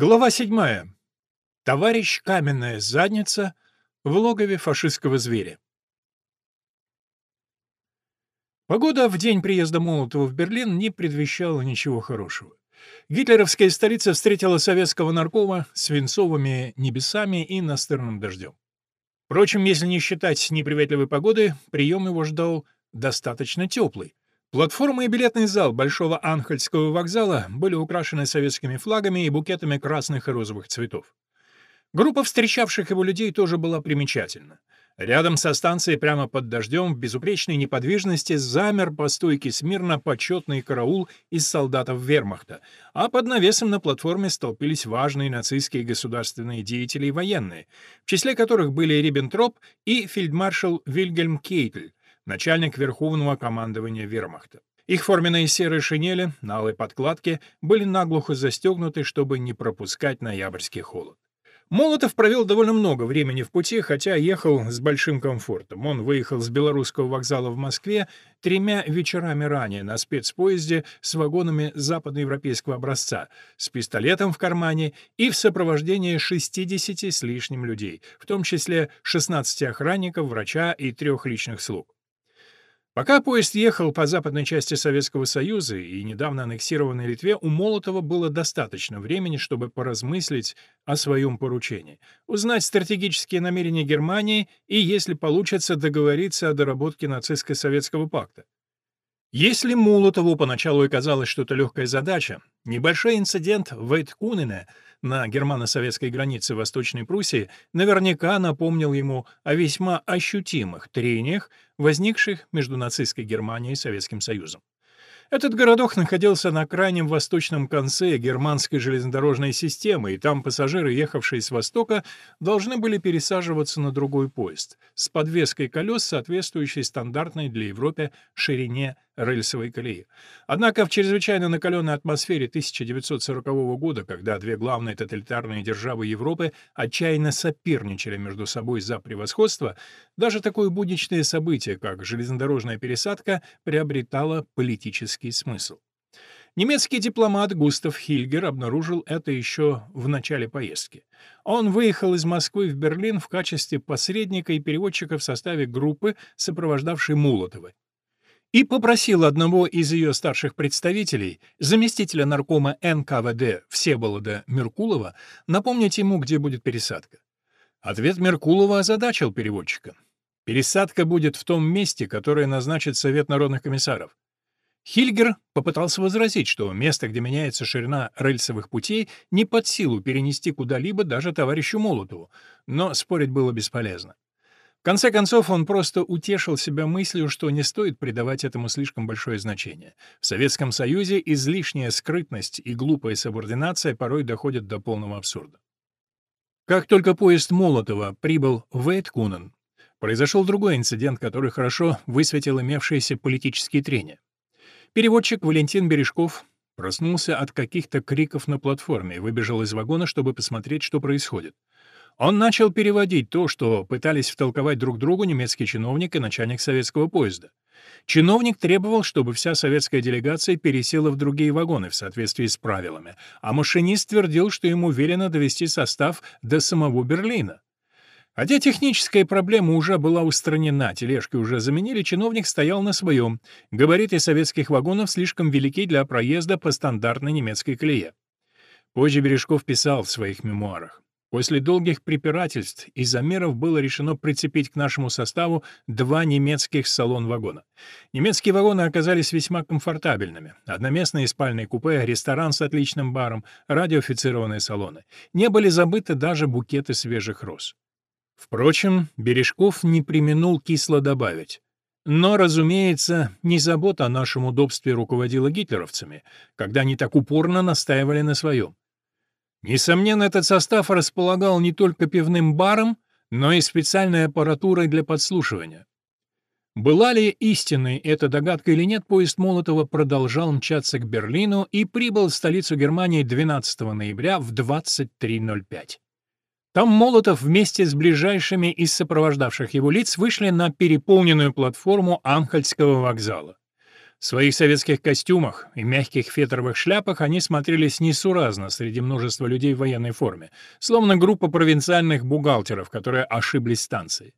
Глава 7. Товарищ Каменная Задница в логове фашистского зверя. Погода в день приезда Молотова в Берлин не предвещала ничего хорошего. Гитлеровская столица встретила советского наркома свинцовыми небесами и настырным дождем. Впрочем, если не считать неприветливой погоды, прием его ждал достаточно теплый. Платформа и билетный зал Большого Анхальского вокзала были украшены советскими флагами и букетами красных и розовых цветов. Группа встречавших его людей тоже была примечательна. Рядом со станцией, прямо под дождем, в безупречной неподвижности замер по стойке смирно почетный караул из солдатов вермахта, а под навесом на платформе столпились важные нацистские государственные деятели и военные, в числе которых были Риббентроп и фельдмаршал Вильгельм Кейтль, начальник Верховного командования вермахта. Их форменные серые шинели на алой подкладке были наглухо застегнуты, чтобы не пропускать ноябрьский холод. Молотов провел довольно много времени в пути, хотя ехал с большим комфортом. Он выехал с белорусского вокзала в Москве тремя вечерами ранее на спецпоезде с вагонами западноевропейского образца, с пистолетом в кармане и в сопровождении 60 с лишним людей, в том числе 16 охранников, врача и трех личных слуг. Пока поезд ехал по западной части Советского Союза и недавно аннексированной Литве, у Молотова было достаточно времени, чтобы поразмыслить о своем поручении, узнать стратегические намерения Германии и, если получится, договориться о доработке нацистско-советского пакта. Если Молотову поначалу и казалось, что это легкая задача, небольшой инцидент в Вейткунене на германо-советской границе Восточной Пруссии наверняка напомнил ему о весьма ощутимых трениях, возникших между нацистской Германией и Советским Союзом. Этот городок находился на крайнем восточном конце германской железнодорожной системы, и там пассажиры, ехавшие с востока, должны были пересаживаться на другой поезд с подвеской колес, соответствующей стандартной для Европы ширине рельсовой колеи. Однако в чрезвычайно накаленной атмосфере 1940 года, когда две главные тоталитарные державы Европы отчаянно соперничали между собой за превосходство, даже такое будничное событие, как железнодорожная пересадка, приобретало политический смысл. Немецкий дипломат Густав Хильгер обнаружил это еще в начале поездки. Он выехал из Москвы в Берлин в качестве посредника и переводчика в составе группы, сопровождавшей Молотова и попросил одного из ее старших представителей, заместителя наркома НКВД Всеволода Меркулова, напомнить ему, где будет пересадка. Ответ Меркулова озадачил переводчика. Пересадка будет в том месте, которое назначит Совет народных комиссаров. Хильгер попытался возразить, что место, где меняется ширина рельсовых путей, не под силу перенести куда-либо даже товарищу Молотову, но спорить было бесполезно. Конце концов, он просто утешил себя мыслью, что не стоит придавать этому слишком большое значение. В Советском Союзе излишняя скрытность и глупая субординация порой доходят до полного абсурда. Как только поезд Молотова прибыл в Эйткунен, произошел другой инцидент, который хорошо высветил имевшиеся политические трения. Переводчик Валентин Бережков проснулся от каких-то криков на платформе и выбежал из вагона, чтобы посмотреть, что происходит. Он начал переводить то, что пытались втолковать друг другу немецкий чиновник и начальник советского поезда. Чиновник требовал, чтобы вся советская делегация пересела в другие вагоны в соответствии с правилами, а машинист твердил, что ему велено довести состав до самого Берлина. Хотя техническая проблема уже была устранена, тележки уже заменили, чиновник стоял на своем. Габариты советских вагонов слишком велики для проезда по стандартной немецкой колее. Позже Бережков писал в своих мемуарах. После долгих препирательств и замеров было решено прицепить к нашему составу два немецких салон-вагона. Немецкие вагоны оказались весьма комфортабельными. Одноместные спальные купе, ресторан с отличным баром, радиоофицированные салоны. Не были забыты даже букеты свежих роз. Впрочем, Бережков не применул кисло добавить. Но, разумеется, не забота о нашем удобстве руководила гитлеровцами, когда они так упорно настаивали на своем. Несомненно, этот состав располагал не только пивным баром, но и специальной аппаратурой для подслушивания. Была ли истинной эта догадка или нет, поезд Молотова продолжал мчаться к Берлину и прибыл в столицу Германии 12 ноября в 23.05. Там Молотов вместе с ближайшими из сопровождавших его лиц вышли на переполненную платформу Анхальского вокзала. В своих советских костюмах и мягких фетровых шляпах они смотрелись несуразно среди множества людей в военной форме, словно группа провинциальных бухгалтеров, которые ошиблись станцией.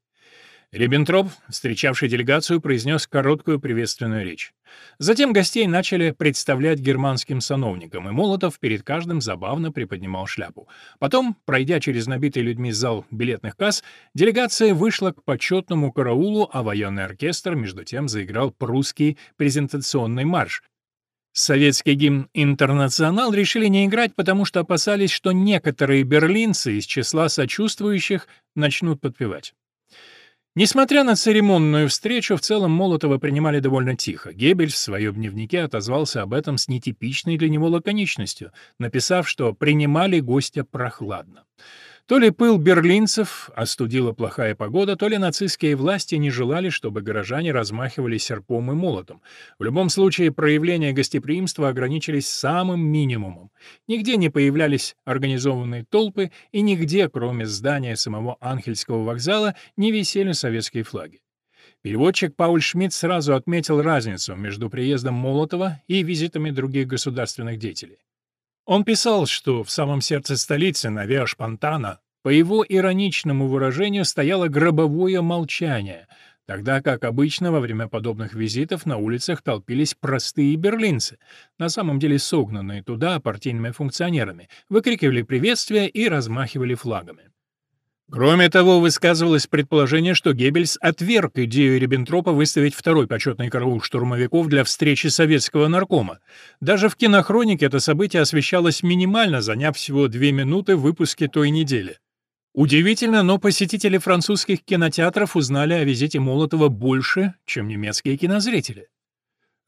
Риббентроп, встречавший делегацию, произнес короткую приветственную речь. Затем гостей начали представлять германским сановникам, и Молотов перед каждым забавно приподнимал шляпу. Потом, пройдя через набитый людьми зал билетных касс, делегация вышла к почетному караулу, а военный оркестр, между тем, заиграл прусский презентационный марш, Советский гимн «Интернационал» решили не играть, потому что опасались, что некоторые берлинцы из числа сочувствующих начнут подпевать. Несмотря на церемонную встречу, в целом Молотова принимали довольно тихо. Геббельс в своем дневнике отозвался об этом с нетипичной для него лаконичностью, написав, что принимали гостя прохладно. То ли пыл берлинцев остудила плохая погода, то ли нацистские власти не желали, чтобы горожане размахивали серпом и молотом. В любом случае, проявления гостеприимства ограничились самым минимумом. Нигде не появлялись организованные толпы, и нигде, кроме здания самого Анхельского вокзала, не висели советские флаги. Переводчик Пауль Шмидт сразу отметил разницу между приездом Молотова и визитами других государственных деятелей. Он писал, что в самом сердце столицы, на Виа-Шпантана, по его ироничному выражению, стояло гробовое молчание, тогда как обычно во время подобных визитов на улицах толпились простые берлинцы, на самом деле согнанные туда партийными функционерами, выкрикивали приветствия и размахивали флагами. Кроме того, высказывалось предположение, что Геббельс отверг идею Риббентропа выставить второй почетный караул штурмовиков для встречи советского наркома. Даже в кинохронике это событие освещалось минимально, заняв всего две минуты в выпуске той недели. Удивительно, но посетители французских кинотеатров узнали о визите Молотова больше, чем немецкие кинозрители.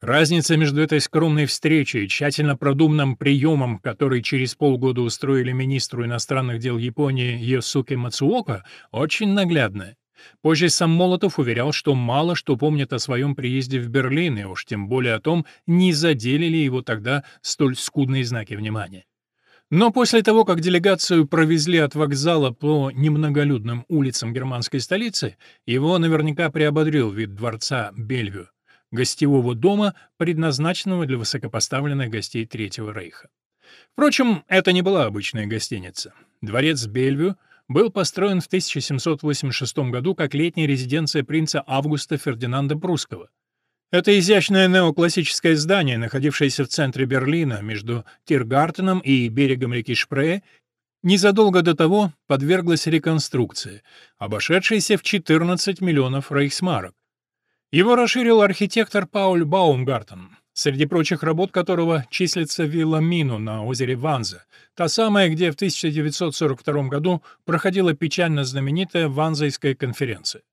Разница между этой скромной встречей и тщательно продуманным приемом, который через полгода устроили министру иностранных дел Японии Йосуке Мацуока, очень наглядная. Позже сам Молотов уверял, что мало что помнит о своем приезде в Берлин, и уж тем более о том, не задели ли его тогда столь скудные знаки внимания. Но после того, как делегацию провезли от вокзала по немноголюдным улицам германской столицы, его наверняка приободрил вид дворца Бельвю гостевого дома, предназначенного для высокопоставленных гостей Третьего Рейха. Впрочем, это не была обычная гостиница. Дворец Бельвю был построен в 1786 году как летняя резиденция принца Августа Фердинанда Прусского. Это изящное неоклассическое здание, находившееся в центре Берлина между Тиргартеном и берегом реки Шпрее, незадолго до того подверглось реконструкции, обошедшейся в 14 миллионов рейхсмарок, его расширил архитектор Пауль Баумгартен, среди прочих работ которого числится вилла Мину на озере Ванза, та самая, где в 1942 году проходила печально знаменитая Ванзайская конференция.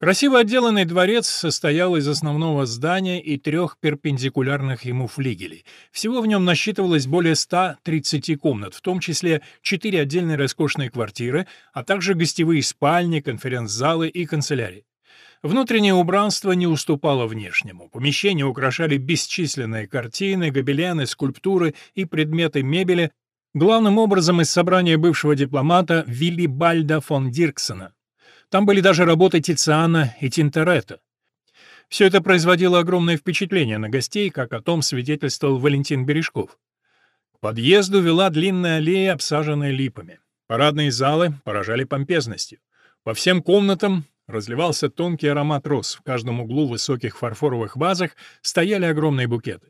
Красиво отделанный дворец состоял из основного здания и трех перпендикулярных ему флигелей. Всего в нем насчитывалось более 130 комнат, в том числе четыре отдельные роскошные квартиры, а также гостевые спальни, конференц-залы и канцелярии. Внутреннее убранство не уступало внешнему. Помещения украшали бесчисленные картины, гобелены, скульптуры и предметы мебели, главным образом из собрания бывшего дипломата Вилли Бальда фон Дирксона. Там были даже работы Тициана и Тинторетто. Все это производило огромное впечатление на гостей, как о том свидетельствовал Валентин Бережков. К подъезду вела длинная аллея, обсаженная липами. Парадные залы поражали помпезностью. По всем комнатам Разливался тонкий аромат роз, в каждом углу высоких фарфоровых вазах стояли огромные букеты.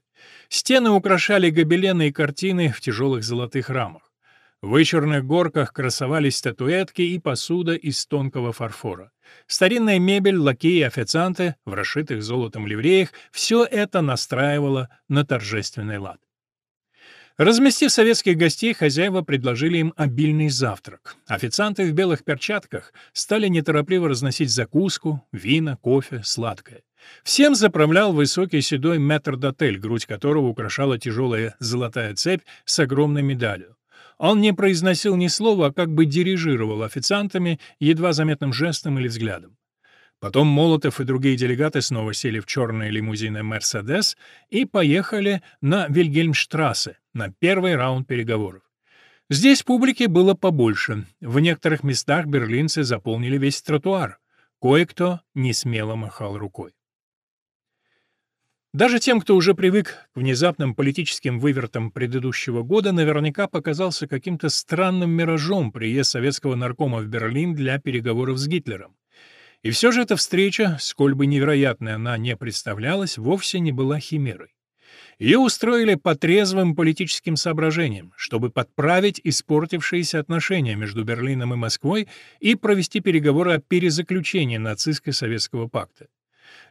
Стены украшали гобелены и картины в тяжелых золотых рамах. В вычурных горках красовались статуэтки и посуда из тонкого фарфора. Старинная мебель, лакеи и официанты в расшитых золотом ливреях — все это настраивало на торжественный лад. Разместив советских гостей, хозяева предложили им обильный завтрак. Официанты в белых перчатках стали неторопливо разносить закуску, вина, кофе, сладкое. Всем заправлял высокий седой метрдотель, грудь которого украшала тяжелая золотая цепь с огромной медалью. Он не произносил ни слова, а как бы дирижировал официантами едва заметным жестом или взглядом. Потом Молотов и другие делегаты снова сели в черные лимузины «Мерседес» и поехали на Вильгельмштрассе на первый раунд переговоров. Здесь публики было побольше. В некоторых местах берлинцы заполнили весь тротуар. Кое-кто не смело махал рукой. Даже тем, кто уже привык к внезапным политическим вывертам предыдущего года, наверняка показался каким-то странным миражом приезд советского наркома в Берлин для переговоров с Гитлером. И все же эта встреча, сколь бы невероятной она не представлялась, вовсе не была химерой. Ее устроили по трезвым политическим соображениям, чтобы подправить испортившиеся отношения между Берлином и Москвой и провести переговоры о перезаключении нацистско-советского пакта.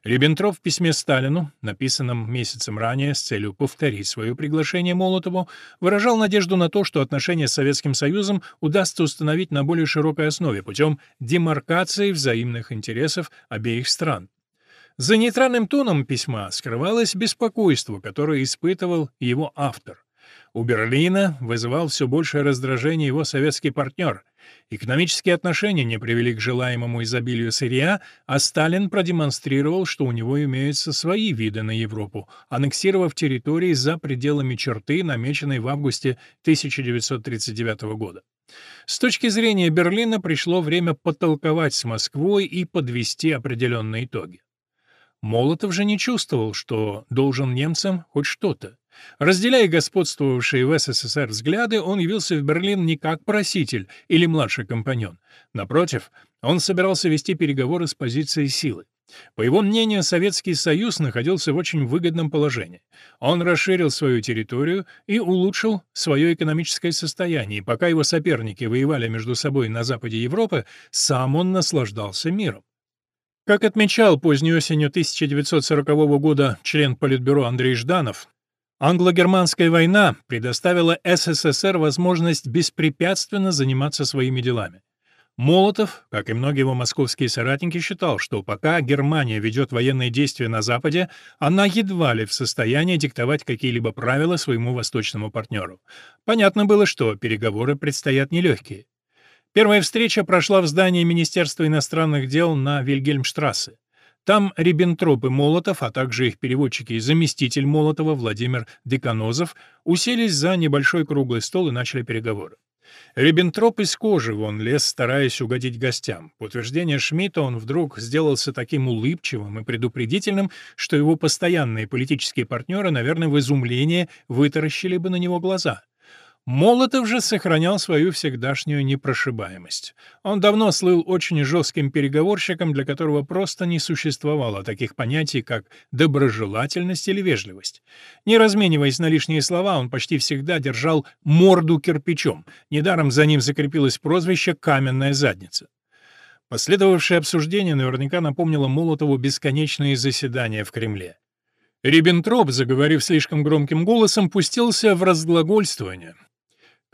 Риббентроп в письме Сталину, написанном месяцем ранее с целью повторить свое приглашение Молотову, выражал надежду на то, что отношения с Советским Союзом удастся установить на более широкой основе путем демаркации взаимных интересов обеих стран. За нейтральным тоном письма скрывалось беспокойство, которое испытывал его автор. У Берлина вызывал все большее раздражение его советский партнер. Экономические отношения не привели к желаемому изобилию сырья, а Сталин продемонстрировал, что у него имеются свои виды на Европу, аннексировав территории за пределами черты, намеченной в августе 1939 года. С точки зрения Берлина пришло время потолковать с Москвой и подвести определенные итоги. Молотов же не чувствовал, что должен немцам хоть что-то. Разделяя господствовавшие в СССР взгляды, он явился в Берлин не как проситель или младший компаньон. Напротив, он собирался вести переговоры с позиции силы. По его мнению, Советский Союз находился в очень выгодном положении. Он расширил свою территорию и улучшил свое экономическое состояние, пока его соперники воевали между собой на западе Европы, сам он наслаждался миром. Как отмечал поздней осенью 1940 года член Политбюро Андрей Жданов, англо-германская война предоставила СССР возможность беспрепятственно заниматься своими делами. Молотов, как и многие его московские соратники, считал, что пока Германия ведет военные действия на Западе, она едва ли в состоянии диктовать какие-либо правила своему восточному партнеру. Понятно было, что переговоры предстоят нелегкие. Первая встреча прошла в здании Министерства иностранных дел на Вильгельмштрассе. Там Риббентроп и Молотов, а также их переводчики и заместитель Молотова Владимир Деканозов уселись за небольшой круглый стол и начали переговоры. Риббентроп из кожи вон лез, стараясь угодить гостям. По утверждению Шмидта, он вдруг сделался таким улыбчивым и предупредительным, что его постоянные политические партнеры, наверное, в изумлении вытаращили бы на него глаза. Молотов же сохранял свою всегдашнюю непрошибаемость. Он давно слыл очень жестким переговорщиком, для которого просто не существовало таких понятий, как доброжелательность или вежливость. Не размениваясь на лишние слова, он почти всегда держал морду кирпичом. Недаром за ним закрепилось прозвище «каменная задница». Последовавшее обсуждение наверняка напомнило Молотову бесконечные заседания в Кремле. Риббентроп, заговорив слишком громким голосом, пустился в разглагольствование.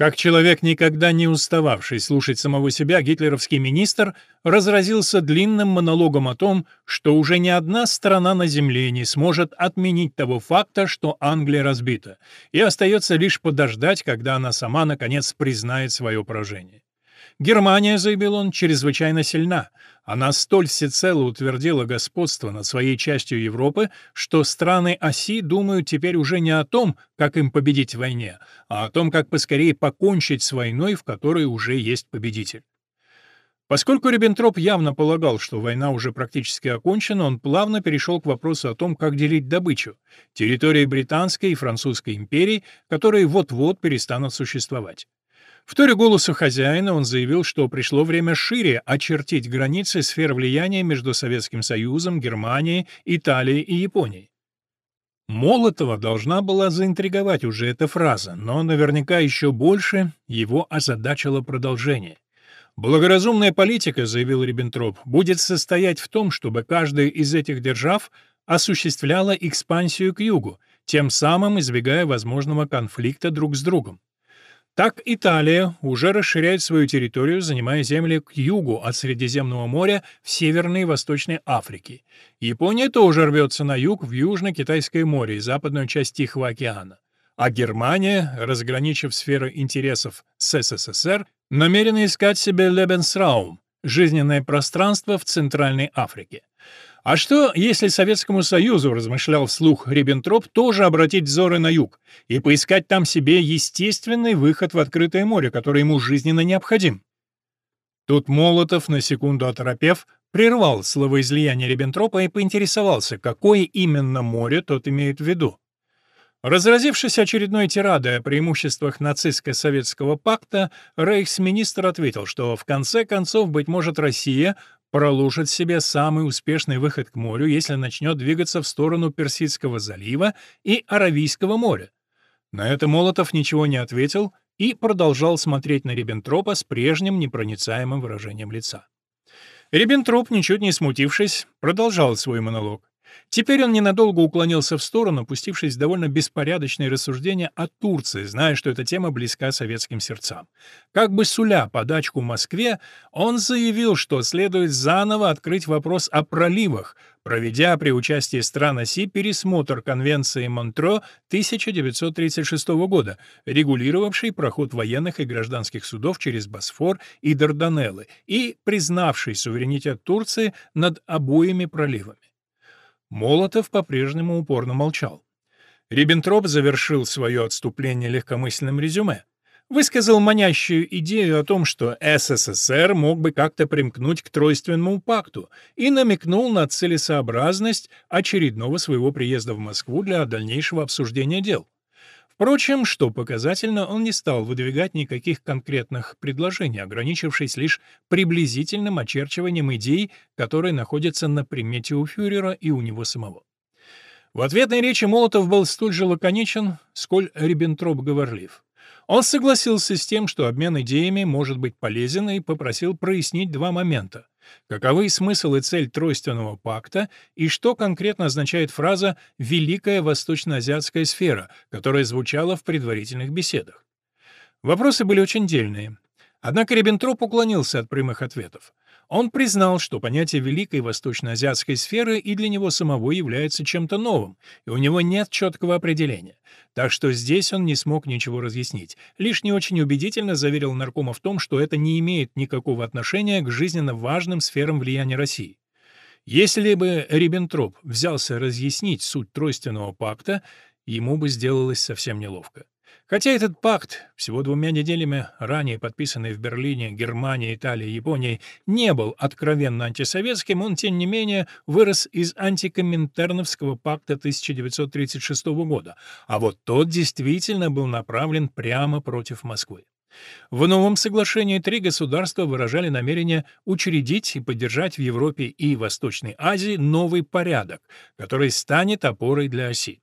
Как человек, никогда не устававший слушать самого себя, гитлеровский министр разразился длинным монологом о том, что уже ни одна страна на Земле не сможет отменить того факта, что Англия разбита, и остается лишь подождать, когда она сама, наконец, признает свое поражение. Германия, заявил он, чрезвычайно сильна. Она столь всецело утвердила господство над своей частью Европы, что страны оси думают теперь уже не о том, как им победить в войне, а о том, как поскорее покончить с войной, в которой уже есть победитель. Поскольку Риббентроп явно полагал, что война уже практически окончена, он плавно перешел к вопросу о том, как делить добычу — территории Британской и Французской империй, которые вот-вот перестанут существовать. В торе голосу хозяина он заявил, что пришло время шире очертить границы сфер влияния между Советским Союзом, Германией, Италией и Японией. Молотова должна была заинтриговать уже эта фраза, но наверняка еще больше его озадачило продолжение. «Благоразумная политика, — заявил Риббентроп, — будет состоять в том, чтобы каждая из этих держав осуществляла экспансию к югу, тем самым избегая возможного конфликта друг с другом. Так Италия уже расширяет свою территорию, занимая земли к югу от Средиземного моря в Северной и Восточной Африке. Япония тоже рвется на юг в Южно-Китайское море и западную часть Тихого океана. А Германия, разграничив сферы интересов с СССР, намерена искать себе Lebensraum — жизненное пространство в Центральной Африке. А что, если Советскому Союзу, размышлял вслух Риббентроп, тоже обратить взоры на юг и поискать там себе естественный выход в открытое море, который ему жизненно необходим? Тут Молотов, на секунду оторопев, прервал словоизлияние Риббентропа и поинтересовался, какое именно море тот имеет в виду. Разразившись очередной тирадой о преимуществах нацистско-советского пакта, рейхсминистр ответил, что в конце концов, быть может, Россия проложит себе самый успешный выход к морю, если начнет двигаться в сторону Персидского залива и Аравийского моря. На это Молотов ничего не ответил и продолжал смотреть на Риббентропа с прежним непроницаемым выражением лица. Риббентроп, ничуть не смутившись, продолжал свой монолог. Теперь он ненадолго уклонился в сторону, пустившись в довольно беспорядочные рассуждения о Турции, зная, что эта тема близка советским сердцам. Как бы суля подачку Москве, он заявил, что следует заново открыть вопрос о проливах, проведя при участии стран оси пересмотр Конвенции Монтро 1936 года, регулировавшей проход военных и гражданских судов через Босфор и Дарданеллы и признавшей суверенитет Турции над обоими проливами. Молотов по-прежнему упорно молчал. Риббентроп завершил свое отступление легкомысленным резюме. Высказал манящую идею о том, что СССР мог бы как-то примкнуть к Тройственному пакту и намекнул на целесообразность очередного своего приезда в Москву для дальнейшего обсуждения дел. Впрочем, что показательно, он не стал выдвигать никаких конкретных предложений, ограничившись лишь приблизительным очерчиванием идей, которые находятся на примете у фюрера и у него самого. В ответной речи Молотов был столь же лаконичен, сколь Риббентроп говорлив. Он согласился с тем, что обмен идеями может быть полезен, и попросил прояснить два момента. Каковы смысл и цель Тройственного пакта и что конкретно означает фраза «Великая восточноазиатская сфера», которая звучала в предварительных беседах? Вопросы были очень дельные. Однако Риббентроп уклонился от прямых ответов. Он признал, что понятие Великой Восточноазиатской сферы и для него самого является чем-то новым, и у него нет четкого определения. Так что здесь он не смог ничего разъяснить. Лишь не очень убедительно заверил наркома в том, что это не имеет никакого отношения к жизненно важным сферам влияния России. Если бы Риббентроп взялся разъяснить суть Тройственного пакта, ему бы сделалось совсем неловко. Хотя этот пакт, всего двумя неделями ранее подписанный в Берлине Германией, Италией, Японией, не был откровенно антисоветским, он, тем не менее, вырос из антикоминтерновского пакта 1936 года, а вот тот действительно был направлен прямо против Москвы. В новом соглашении три государства выражали намерение учредить и поддержать в Европе и Восточной Азии новый порядок, который станет опорой для оси.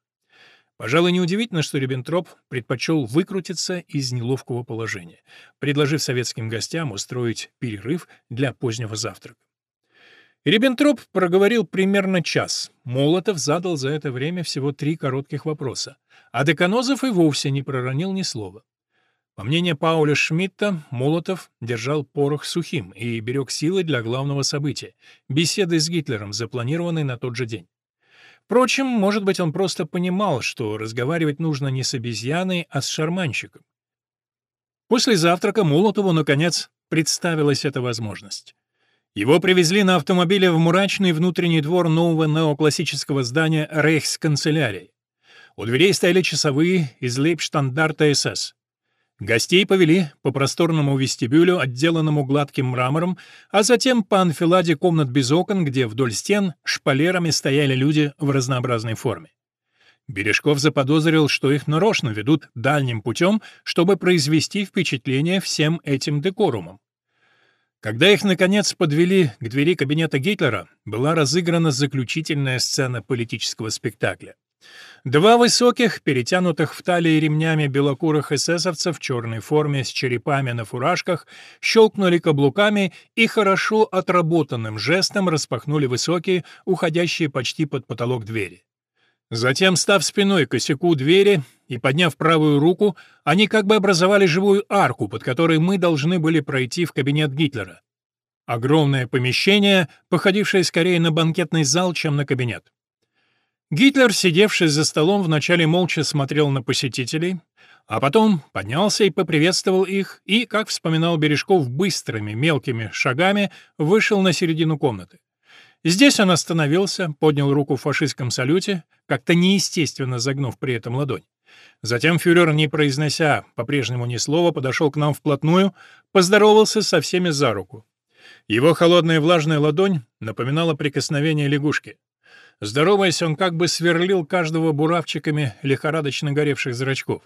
Пожалуй, неудивительно, что Риббентроп предпочел выкрутиться из неловкого положения, предложив советским гостям устроить перерыв для позднего завтрака. Риббентроп проговорил примерно час. Молотов задал за это время всего три коротких вопроса, а Деканозов и вовсе не проронил ни слова. По мнению Пауля Шмидта, Молотов держал порох сухим и берег силы для главного события — беседы с Гитлером, запланированной на тот же день. Впрочем, может быть, он просто понимал, что разговаривать нужно не с обезьяной, а с шарманщиком. После завтрака Молотову, наконец, представилась эта возможность. Его привезли на автомобиле в мрачный внутренний двор нового неоклассического здания Рейхсканцелярии. У дверей стояли часовые из лейбштандарта СС. Гостей повели по просторному вестибюлю, отделанному гладким мрамором, а затем по анфиладе комнат без окон, где вдоль стен шпалерами стояли люди в разнообразной форме. Бережков заподозрил, что их нарочно ведут дальним путем, чтобы произвести впечатление всем этим декорумом. Когда их, наконец, подвели к двери кабинета Гитлера, была разыграна заключительная сцена политического спектакля. Два высоких, перетянутых в талии ремнями белокурых эсэсовцев в черной форме с черепами на фуражках щелкнули каблуками и хорошо отработанным жестом распахнули высокие, уходящие почти под потолок двери. Затем, став спиной к косяку двери и подняв правую руку, они как бы образовали живую арку, под которой мы должны были пройти в кабинет Гитлера. Огромное помещение, походившее скорее на банкетный зал, чем на кабинет. Гитлер, сидевший за столом, вначале молча смотрел на посетителей, а потом поднялся и поприветствовал их, и, как вспоминал Бережков, быстрыми, мелкими шагами вышел на середину комнаты. Здесь он остановился, поднял руку в фашистском салюте, как-то неестественно загнув при этом ладонь. Затем фюрер, не произнося по-прежнему ни слова, подошел к нам вплотную, поздоровался со всеми за руку. Его холодная влажная ладонь напоминала прикосновение лягушки. Здороваясь, он как бы сверлил каждого буравчиками лихорадочно горевших зрачков.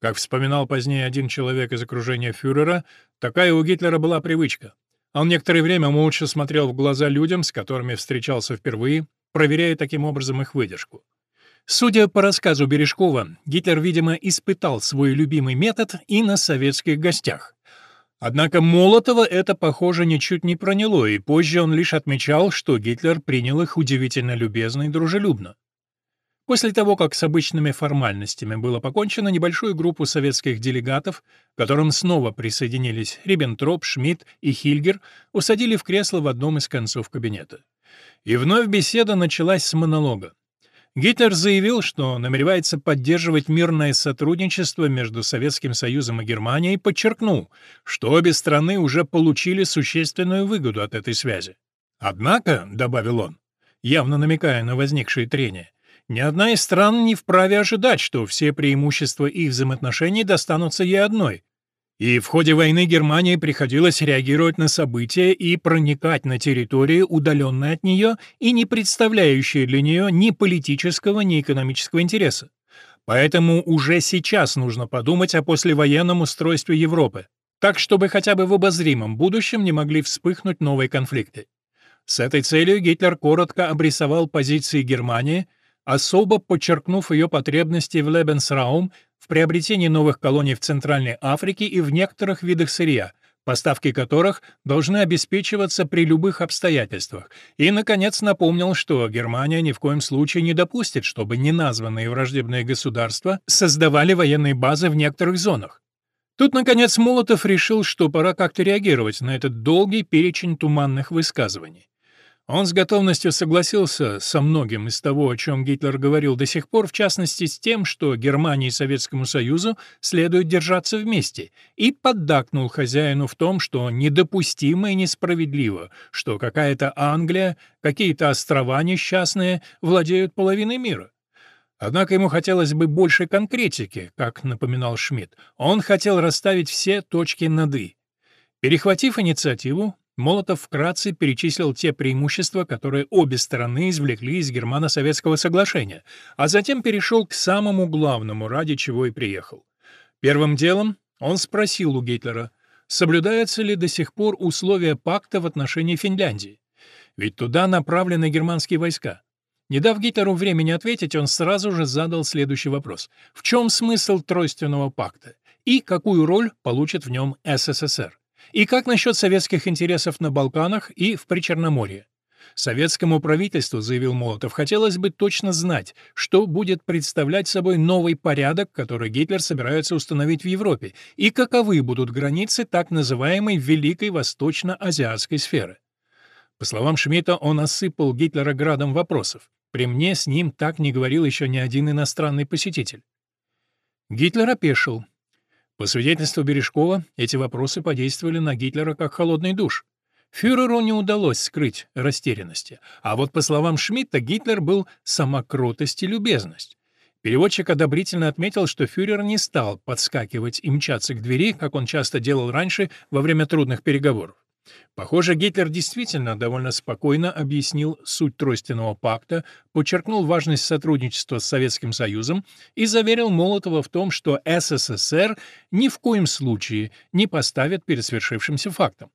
Как вспоминал позднее один человек из окружения фюрера, такая у Гитлера была привычка. Он некоторое время молча смотрел в глаза людям, с которыми встречался впервые, проверяя таким образом их выдержку. Судя по рассказу Бережкова, Гитлер, видимо, испытал свой любимый метод и на советских гостях. Однако Молотова это, похоже, ничуть не проняло, и позже он лишь отмечал, что Гитлер принял их удивительно любезно и дружелюбно. После того, как с обычными формальностями было покончено, небольшую группу советских делегатов, которым снова присоединились Риббентроп, Шмидт и Хильгер, усадили в кресло в одном из концов кабинета. И вновь беседа началась с монолога. Гитлер заявил, что намеревается поддерживать мирное сотрудничество между Советским Союзом и Германией подчеркнул, что обе страны уже получили существенную выгоду от этой связи. «Однако», — добавил он, явно намекая на возникшие трения, ни одна из стран не вправе ожидать, что все преимущества их взаимоотношений достанутся ей одной. И в ходе войны Германии приходилось реагировать на события и проникать на территории, удаленные от нее и не представляющие для нее ни политического, ни экономического интереса. Поэтому уже сейчас нужно подумать о послевоенном устройстве Европы, так чтобы хотя бы в обозримом будущем не могли вспыхнуть новые конфликты. С этой целью Гитлер коротко обрисовал позиции Германии, особо подчеркнув ее потребности в Lebensraum, в приобретении новых колоний в Центральной Африке и в некоторых видах сырья, поставки которых должны обеспечиваться при любых обстоятельствах, и, наконец, напомнил, что Германия ни в коем случае не допустит, чтобы неназванные враждебные государства создавали военные базы в некоторых зонах. Тут, наконец, Молотов решил, что пора как-то реагировать на этот долгий перечень туманных высказываний. Он с готовностью согласился со многим из того, о чем Гитлер говорил до сих пор, в частности с тем, что Германии и Советскому Союзу следует держаться вместе, и поддакнул хозяину в том, что недопустимо и несправедливо, что какая-то Англия, какие-то острова несчастные владеют половиной мира. Однако ему хотелось бы больше конкретики, как напоминал Шмидт. Он хотел расставить все точки над «и». Перехватив инициативу, Молотов вкратце перечислил те преимущества, которые обе стороны извлекли из германо-советского соглашения, а затем перешел к самому главному, ради чего и приехал. Первым делом он спросил у Гитлера, соблюдаются ли до сих пор условия пакта в отношении Финляндии. Ведь туда направлены германские войска. Не дав Гитлеру времени ответить, он сразу же задал следующий вопрос. В чем смысл тройственного пакта? И какую роль получит в нем СССР? И как насчет советских интересов на Балканах и в Причерноморье? Советскому правительству, заявил Молотов, хотелось бы точно знать, что будет представлять собой новый порядок, который Гитлер собирается установить в Европе, и каковы будут границы так называемой Великой Восточно-Азиатской сферы. По словам Шмидта, он осыпал Гитлера градом вопросов. При мне с ним так не говорил еще ни один иностранный посетитель. Гитлер опешил, по свидетельству Бережкова, эти вопросы подействовали на Гитлера как холодный душ. Фюреру не удалось скрыть растерянности, а вот по словам Шмидта Гитлер был сама кротость и любезность. Переводчик одобрительно отметил, что фюрер не стал подскакивать и мчаться к двери, как он часто делал раньше во время трудных переговоров. Похоже, Гитлер действительно довольно спокойно объяснил суть Тройственного пакта, подчеркнул важность сотрудничества с Советским Союзом и заверил Молотова в том, что СССР ни в коем случае не поставит перед свершившимся фактом.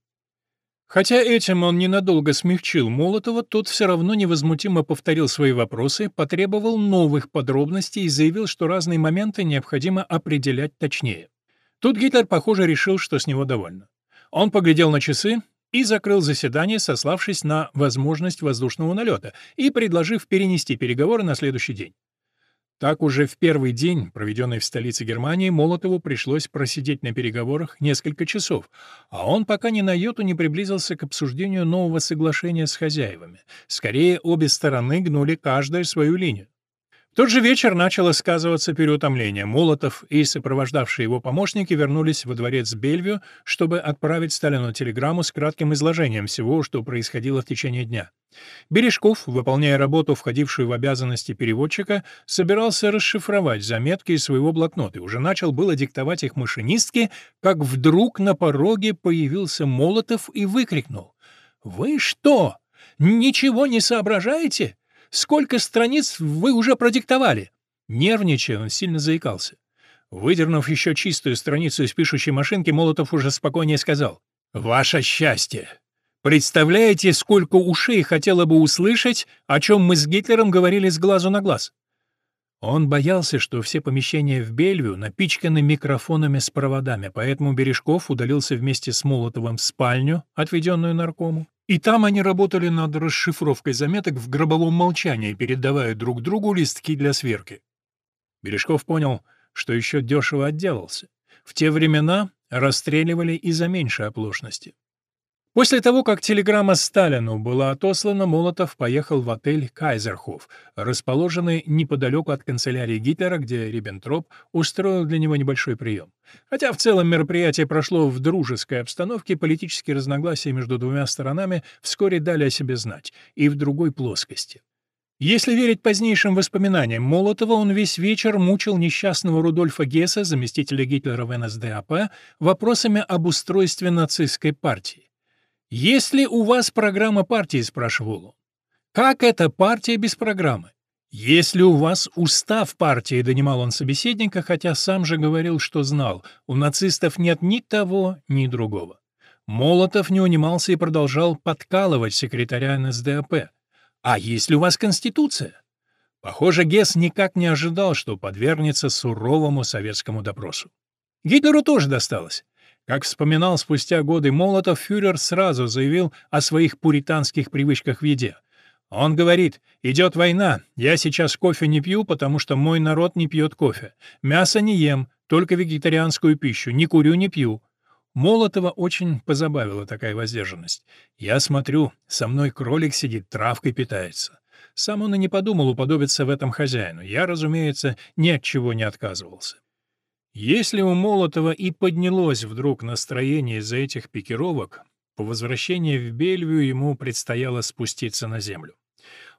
Хотя этим он ненадолго смягчил Молотова, тот все равно невозмутимо повторил свои вопросы, потребовал новых подробностей и заявил, что разные моменты необходимо определять точнее. Тут Гитлер, похоже, решил, что с него довольно. Он поглядел на часы и закрыл заседание, сославшись на возможность воздушного налета и предложив перенести переговоры на следующий день. Так уже в первый день, проведенный в столице Германии, Молотову пришлось просидеть на переговорах несколько часов, а он пока ни на йоту не приблизился к обсуждению нового соглашения с хозяевами. Скорее, обе стороны гнули каждая свою линию. В тот же вечер начало сказываться переутомление. Молотов и сопровождавшие его помощники вернулись во дворец Бельвию, чтобы отправить Сталину телеграмму с кратким изложением всего, что происходило в течение дня. Бережков, выполняя работу, входившую в обязанности переводчика, собирался расшифровать заметки из своего блокнота и уже начал было диктовать их машинистке, как вдруг на пороге появился Молотов и выкрикнул. «Вы что, ничего не соображаете? Сколько страниц вы уже продиктовали?» Нервничая, он сильно заикался. Выдернув еще чистую страницу из пишущей машинки, Молотов уже спокойнее сказал. «Ваше счастье! Представляете, сколько ушей хотела бы услышать, о чем мы с Гитлером говорили с глазу на глаз?» Он боялся, что все помещения в Бельвию напичканы микрофонами с проводами, поэтому Бережков удалился вместе с Молотовым в спальню, отведенную наркому, и там они работали над расшифровкой заметок в гробовом молчании, передавая друг другу листки для сверки. Бережков понял, что еще дешево отделался. В те времена расстреливали и за меньшей оплошности. После того, как телеграмма Сталину была отослана, Молотов поехал в отель «Кайзерхоф», расположенный неподалеку от канцелярии Гитлера, где Риббентроп устроил для него небольшой прием. Хотя в целом мероприятие прошло в дружеской обстановке, политические разногласия между двумя сторонами вскоре дали о себе знать, и в другой плоскости. Если верить позднейшим воспоминаниям Молотова, он весь вечер мучил несчастного Рудольфа Гесса, заместителя Гитлера в НСДАП, вопросами об устройстве нацистской партии. «Есть ли у вас программа партии?» — спрашивал он. «Как эта партия без программы? Есть ли у вас устав партии?» — донимал он собеседника, хотя сам же говорил, что знал. У нацистов нет ни того, ни другого. Молотов не унимался и продолжал подкалывать секретаря НСДАП. «А есть ли у вас Конституция?» Похоже, Гесс никак не ожидал, что подвергнется суровому советскому допросу. Гитлеру тоже досталось. Как вспоминал спустя годы Молотов, фюрер сразу заявил о своих пуританских привычках в еде. Он говорит, идет война, я сейчас кофе не пью, потому что мой народ не пьет кофе. Мясо не ем, только вегетарианскую пищу, не курю, не пью. Молотова очень позабавила такая воздержанность. Я смотрю, со мной кролик сидит, травкой питается. Сам он и не подумал уподобиться в этом хозяину. Я, разумеется, ни от чего не отказывался. Если у Молотова и поднялось вдруг настроение из-за этих пикировок, по возвращении в Бельвию ему предстояло спуститься на землю.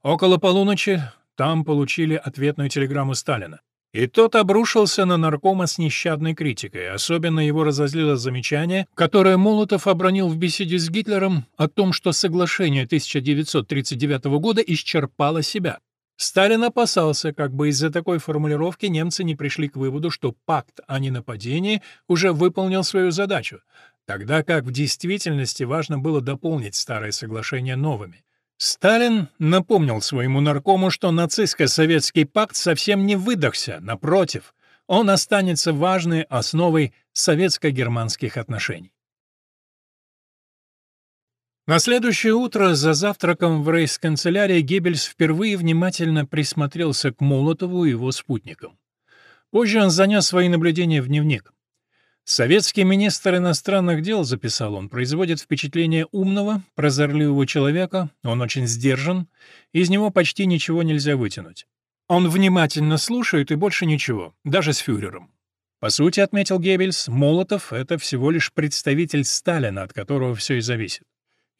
Около полуночи там получили ответную телеграмму Сталина. И тот обрушился на наркома с нещадной критикой. Особенно его разозлило замечание, которое Молотов обронил в беседе с Гитлером о том, что соглашение 1939 года исчерпало себя. Сталин опасался, как бы из-за такой формулировки немцы не пришли к выводу, что пакт о ненападении уже выполнил свою задачу, тогда как в действительности важно было дополнить старое соглашение новыми. Сталин напомнил своему наркому, что нацистско-советский пакт совсем не выдохся, напротив, он останется важной основой советско-германских отношений. На следующее утро за завтраком в рейс-канцелярии Геббельс впервые внимательно присмотрелся к Молотову и его спутникам. Позже он занес свои наблюдения в дневник. «Советский министр иностранных дел», — записал он, — «производит впечатление умного, прозорливого человека, он очень сдержан, из него почти ничего нельзя вытянуть. Он внимательно слушает и больше ничего, даже с фюрером». По сути, отметил Геббельс, Молотов — это всего лишь представитель Сталина, от которого все и зависит.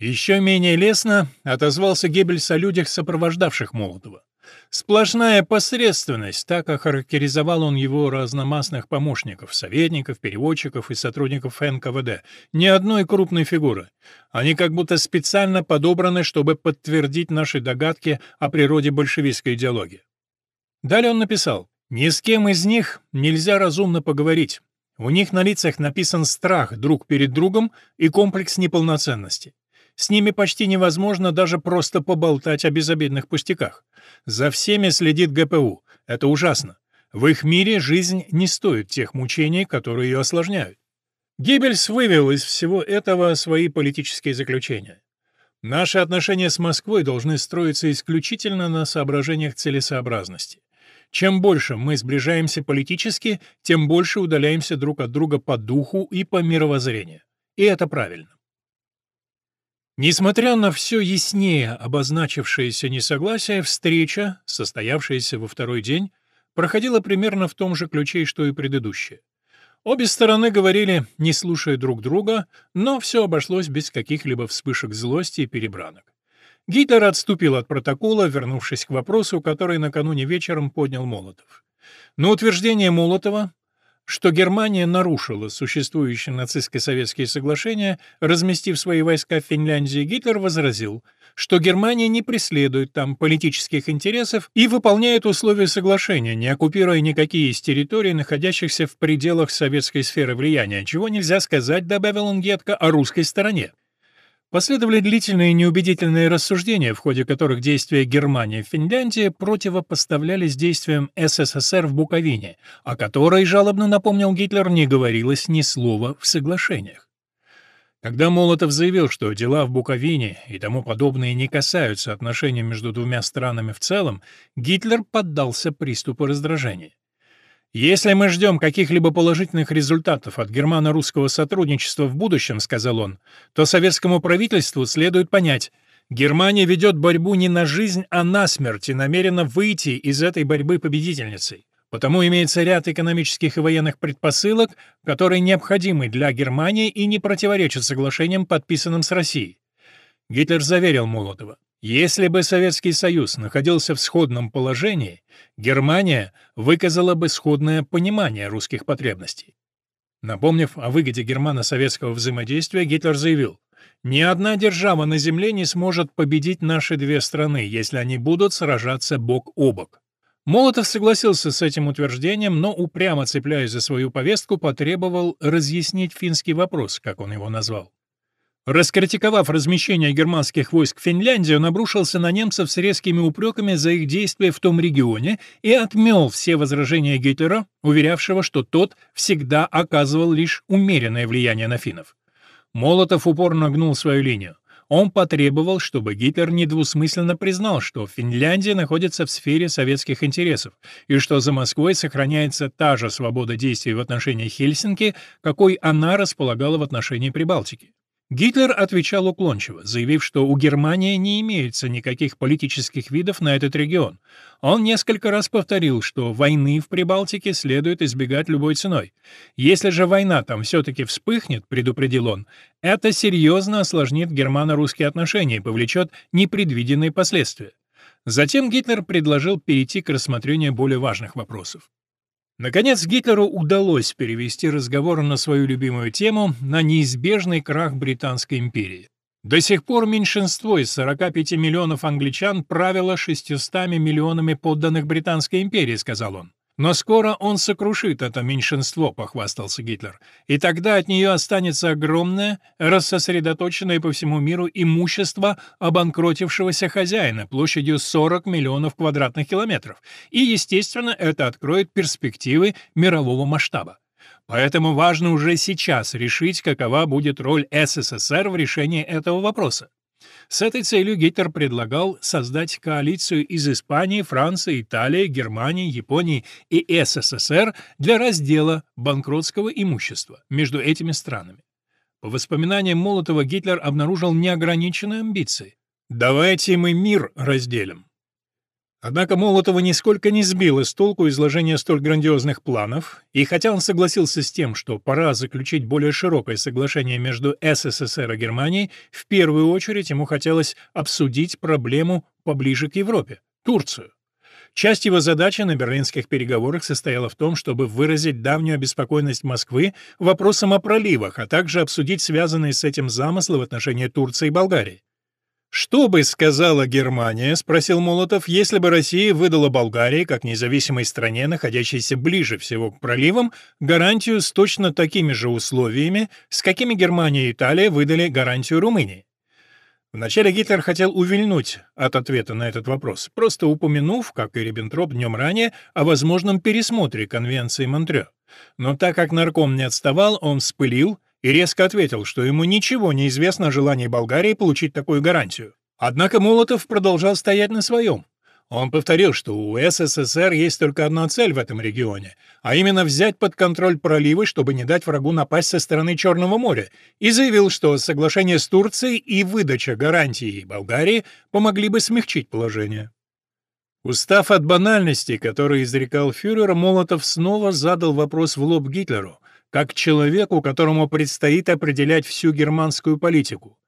Еще менее лестно отозвался Геббельс о людях, сопровождавших Молотова. Сплошная посредственность, так охарактеризовал он его разномастных помощников, советников, переводчиков и сотрудников НКВД. Ни одной крупной фигуры. Они как будто специально подобраны, чтобы подтвердить наши догадки о природе большевистской идеологии. Далее он написал, «Ни с кем из них нельзя разумно поговорить. У них на лицах написан страх друг перед другом и комплекс неполноценности. С ними почти невозможно даже просто поболтать о безобидных пустяках. За всеми следит ГПУ. Это ужасно. В их мире жизнь не стоит тех мучений, которые ее осложняют. Геббельс вывел из всего этого свои политические заключения. Наши отношения с Москвой должны строиться исключительно на соображениях целесообразности. Чем больше мы сближаемся политически, тем больше удаляемся друг от друга по духу и по мировоззрению. И это правильно. Несмотря на все яснее обозначившееся несогласие, встреча, состоявшаяся во второй день, проходила примерно в том же ключе, что и предыдущая. Обе стороны говорили, не слушая друг друга, но все обошлось без каких-либо вспышек злости и перебранок. Гитлер отступил от протокола, вернувшись к вопросу, который накануне вечером поднял Молотов. На утверждение Молотова что Германия нарушила существующие нацистско-советские соглашения, разместив свои войска в Финляндии, Гитлер возразил, что Германия не преследует там политических интересов и выполняет условия соглашения, не оккупируя никакие из территорий, находящихся в пределах советской сферы влияния, чего нельзя сказать, добавил он едко, о русской стороне. Последовали длительные неубедительные рассуждения, в ходе которых действия Германии в Финляндии противопоставлялись действиям СССР в Буковине, о которой, жалобно напомнил Гитлер, не говорилось ни слова в соглашениях. Когда Молотов заявил, что дела в Буковине и тому подобное не касаются отношений между двумя странами в целом, Гитлер поддался приступу раздражения. «Если мы ждем каких-либо положительных результатов от германо-русского сотрудничества в будущем, — сказал он, — то советскому правительству следует понять, Германия ведет борьбу не на жизнь, а на смерть и намерена выйти из этой борьбы победительницей. Потому имеется ряд экономических и военных предпосылок, которые необходимы для Германии и не противоречат соглашениям, подписанным с Россией. Гитлер заверил Молотова, если бы Советский Союз находился в сходном положении, Германия выказала бы сходное понимание русских потребностей. Напомнив о выгоде германо-советского взаимодействия, Гитлер заявил, «Ни одна держава на Земле не сможет победить наши две страны, если они будут сражаться бок о бок». Молотов согласился с этим утверждением, но, упрямо цепляясь за свою повестку, потребовал разъяснить финский вопрос, как он его назвал. Раскритиковав размещение германских войск в Финляндии, он обрушился на немцев с резкими упреками за их действия в том регионе и отмел все возражения Гитлера, уверявшего, что тот всегда оказывал лишь умеренное влияние на финнов. Молотов упорно гнул свою линию. Он потребовал, чтобы Гитлер недвусмысленно признал, что Финляндия находится в сфере советских интересов и что за Москвой сохраняется та же свобода действий в отношении Хельсинки, какой она располагала в отношении Прибалтики. Гитлер отвечал уклончиво, заявив, что у Германии не имеется никаких политических видов на этот регион. Он несколько раз повторил, что войны в Прибалтике следует избегать любой ценой. Если же война там все-таки вспыхнет, предупредил он, это серьезно осложнит германо-русские отношения и повлечет непредвиденные последствия. Затем Гитлер предложил перейти к рассмотрению более важных вопросов. Наконец Гитлеру удалось перевести разговор на свою любимую тему, на неизбежный крах Британской империи. До сих пор меньшинство из 45 миллионов англичан правило 600 миллионами подданных Британской империи, сказал он. Но скоро он сокрушит это меньшинство, похвастался Гитлер, и тогда от нее останется огромное, рассосредоточенное по всему миру имущество обанкротившегося хозяина площадью 40 миллионов квадратных километров, и, естественно, это откроет перспективы мирового масштаба. Поэтому важно уже сейчас решить, какова будет роль СССР в решении этого вопроса. С этой целью Гитлер предлагал создать коалицию из Испании, Франции, Италии, Германии, Японии и СССР для раздела банкротского имущества между этими странами. По воспоминаниям Молотова Гитлер обнаружил неограниченные амбиции. «Давайте мы мир разделим. Однако Молотова нисколько не сбило с толку изложение столь грандиозных планов, и хотя он согласился с тем, что пора заключить более широкое соглашение между СССР и Германией, в первую очередь ему хотелось обсудить проблему поближе к Европе — Турцию. Часть его задачи на берлинских переговорах состояла в том, чтобы выразить давнюю обеспокоенность Москвы вопросом о проливах, а также обсудить связанные с этим замыслы в отношении Турции и Болгарии. «Что бы сказала Германия, — спросил Молотов, — если бы Россия выдала Болгарии, как независимой стране, находящейся ближе всего к проливам, гарантию с точно такими же условиями, с какими Германия и Италия выдали гарантию Румынии?» Вначале Гитлер хотел увильнуть от ответа на этот вопрос, просто упомянув, как и Риббентроп днем ранее, о возможном пересмотре Конвенции Монтрё. Но так как нарком не отставал, он вспылил — и резко ответил, что ему ничего не известно о желании Болгарии получить такую гарантию. Однако Молотов продолжал стоять на своем. Он повторил, что у СССР есть только одна цель в этом регионе, а именно взять под контроль проливы, чтобы не дать врагу напасть со стороны Черного моря, и заявил, что соглашение с Турцией и выдача гарантий Болгарии помогли бы смягчить положение. Устав от банальности, который изрекал фюрер, Молотов снова задал вопрос в лоб Гитлеру, как человеку, которому предстоит определять всю германскую политику.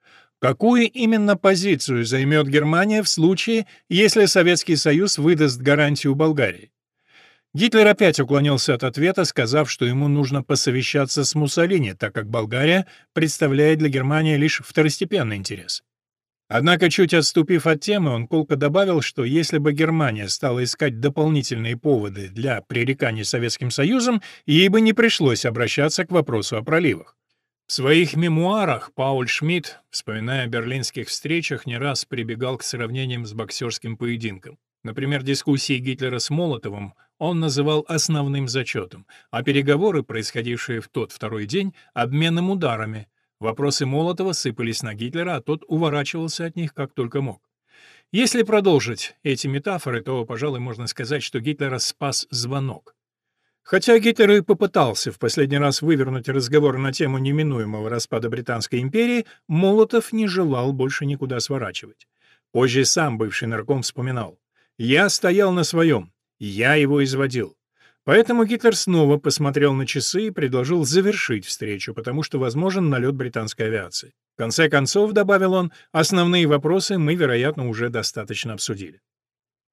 Какую именно позицию займет Германия в случае, если Советский Союз выдаст гарантию Болгарии? Гитлер опять уклонился от ответа, сказав, что ему нужно посовещаться с Муссолини, так как Болгария представляет для Германии лишь второстепенный интерес. Однако, чуть отступив от темы, он колко добавил, что если бы Германия стала искать дополнительные поводы для пререкания Советским Союзом, ей бы не пришлось обращаться к вопросу о проливах. В своих мемуарах Пауль Шмидт, вспоминая о берлинских встречах, не раз прибегал к сравнениям с боксерским поединком. Например, дискуссии Гитлера с Молотовым он называл основным зачетом, а переговоры, происходившие в тот второй день, обменом ударами. Вопросы Молотова сыпались на Гитлера, а тот уворачивался от них как только мог. Если продолжить эти метафоры, то, пожалуй, можно сказать, что Гитлера спас звонок. Хотя Гитлер и попытался в последний раз вывернуть разговор на тему неминуемого распада Британской империи, Молотов не желал больше никуда сворачивать. Позже сам бывший нарком вспоминал. «Я стоял на своем. Я его изводил. Поэтому Гитлер снова посмотрел на часы и предложил завершить встречу, потому что возможен налет британской авиации. В конце концов, добавил он, основные вопросы мы, вероятно, уже достаточно обсудили.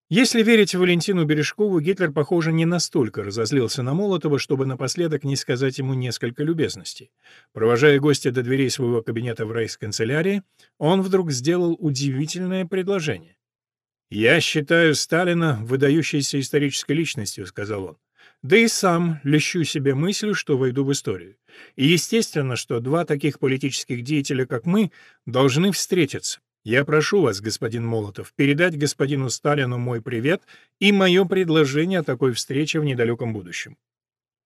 Если верить Валентину Бережкову, Гитлер, похоже, не настолько разозлился на Молотова, чтобы напоследок не сказать ему несколько любезностей. Провожая гостя до дверей своего кабинета в рейхсканцелярии, он вдруг сделал удивительное предложение. «Я считаю Сталина выдающейся исторической личностью», — сказал он. «Да и сам лещу себе мыслью, что войду в историю. И естественно, что два таких политических деятеля, как мы, должны встретиться. Я прошу вас, господин Молотов, передать господину Сталину мой привет и мое предложение о такой встрече в недалеком будущем.